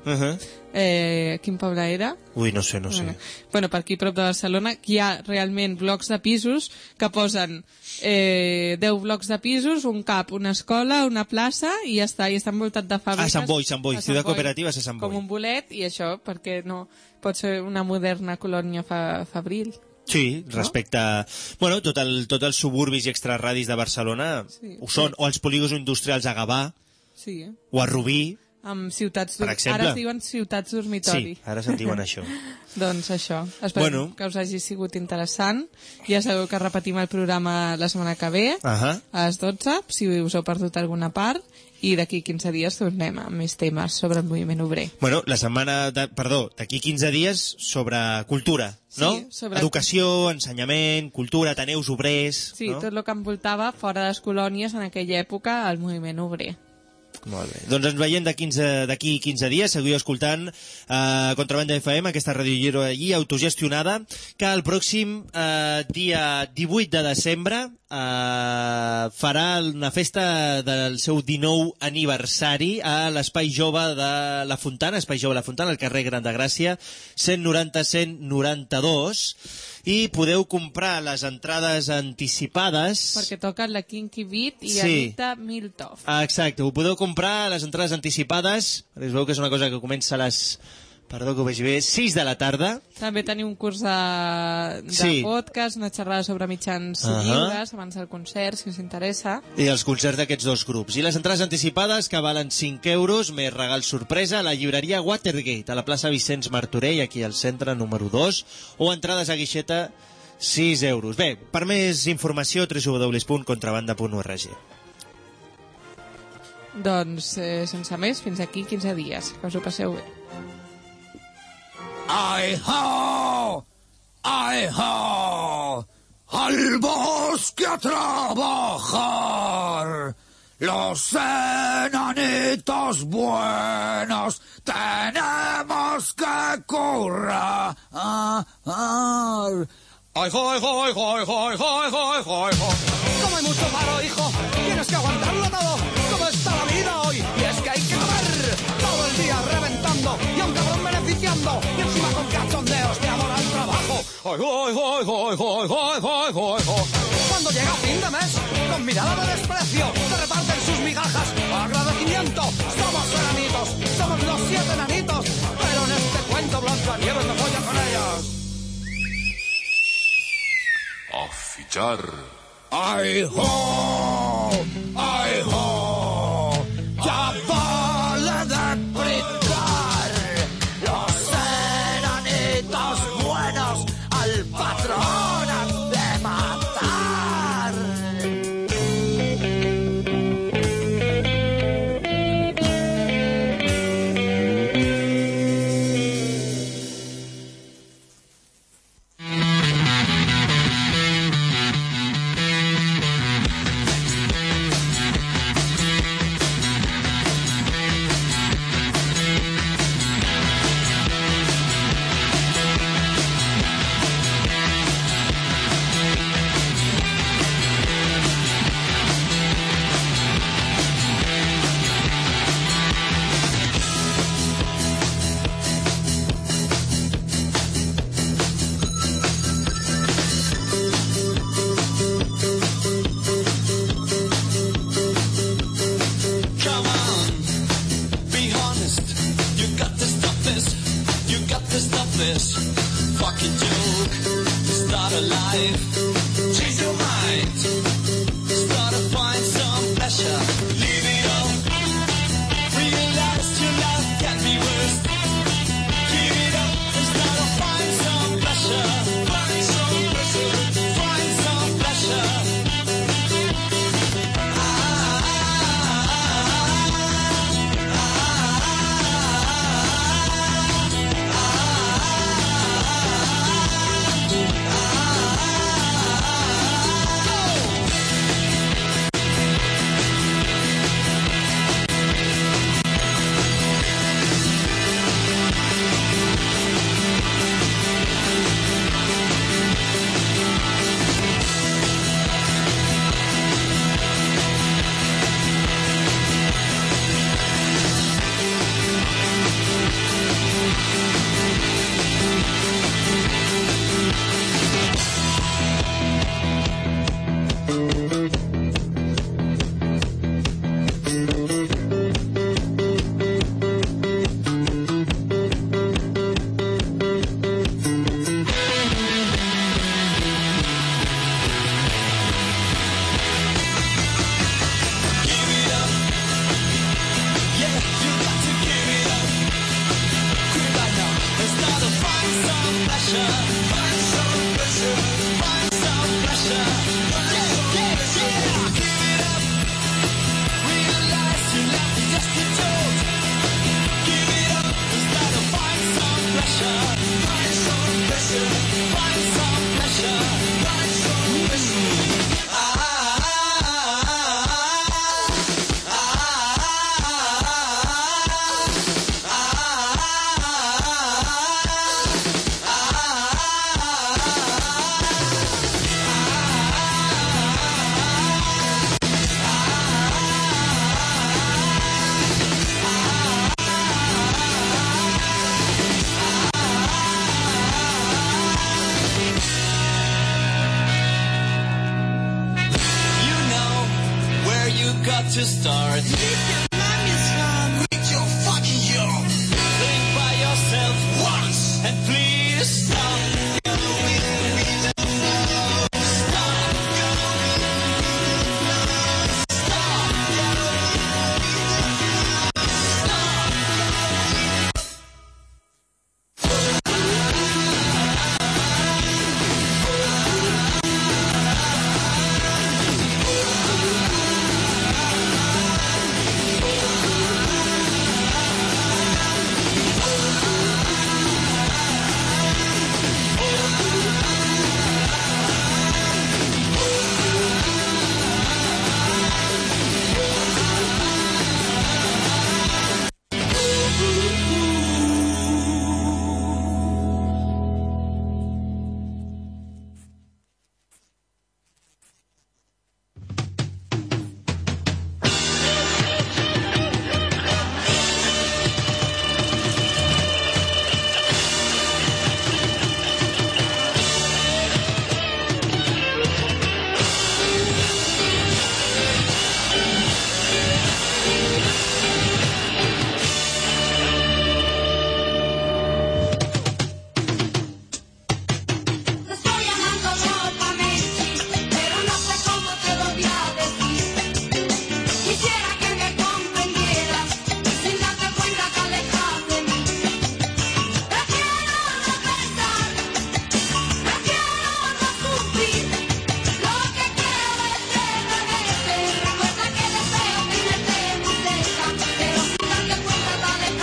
Uh -huh. Eh, quin poble era? Ui, no sé, no sé. Bueno, bueno, per aquí prop de Barcelona, hi ha realment blocs de pisos que posen eh, 10 blocs de pisos, un cap, una escola, una plaça i ja està, i està envoltat de fàbriques. Ah, Sant Boi, Sant Boi, A Ciutat. Cooperativa a Sant Boi. Com un bolet, i això, perquè no pot ser una moderna colònia fa, fabril. Sí, respecte a... Bueno, tot el, tot els suburbis i extrarradis de Barcelona Sí. ho són, o els polígons industrials a Gavà, Sí, eh? o a Rubí. Amb ciutats... Per exemple. Ara es diuen ciutats dormitori. Sí, ara se'n diuen això. Doncs això. Espero Bueno. que us hagi sigut interessant. Ja sabeu que repetim el programa la setmana que ve, Ahà. a les 12, si us heu perdut alguna part, i d'aquí 15 dies tornem amb més temes sobre el moviment obrer. Bueno, la setmana, de, perdó, d'aquí 15 dies sobre cultura, no? Sí, sobre- Educació, ensenyament, cultura, Ateneus Obrers... Sí, no? tot el que envoltava fora de les colònies en aquella època el moviment obrer. Molt bé. Doncs ens veiem de 15 d'aquí 15 dies. Seguiu escoltant eh, Contrabanda FM, aquesta ràdio lliure allí, autogestionada, que el pròxim eh, dia 18 de desembre eh, farà una festa del seu 19 aniversari a l'Espai Jove de la Fontana, Espai Jove de la Fontana, al carrer Gran de Gràcia, 190-192, i podeu comprar les entrades anticipades... Perquè toca la Kinky Beat i Sí. Anita Miltov. Ah, exacte, ho podeu comprar les entrades anticipades, es veu que és una cosa que comença a les, perdó que ho vegi bé, 6 de la tarda, També tenim un curs de, de Sí. podcast, una xerrada sobre mitjans Ahà. lliures abans del concert, si us interessa. i els concerts d'aquests dos grups. I les entrades anticipades, que valen 5 euros, més regal sorpresa, a la llibreria Watergate, a la plaça Vicenç Martorell, aquí al centre número 2, o entrades a guixeta 6 euros. Bé, per més informació, www.contrabanda.org. Doncs, eh, sense més, fins aquí 15 dies. Que us ho passeu bé. ¡Ay, ho! ¡Ay, ho! ¡Al bosque a trabajar! Los enanitos buenos tenemos que currar. ¡Ay, hoy, hoy, hoy, hoy, hoy, hoy, hoy, Como hay mucho paro, hijo, tienes que aguantarlo todo. ¿Cómo está la vida hoy? Cuando llega fin de mes, con mirada de desprecio, te reparten sus migajas. Agradecimiento, somos enanitos, somos los siete enanitos, pero en este cuento Blancanieves no folla con ellos. A fichar. ¡Ay, ho! ¡Ay, ho!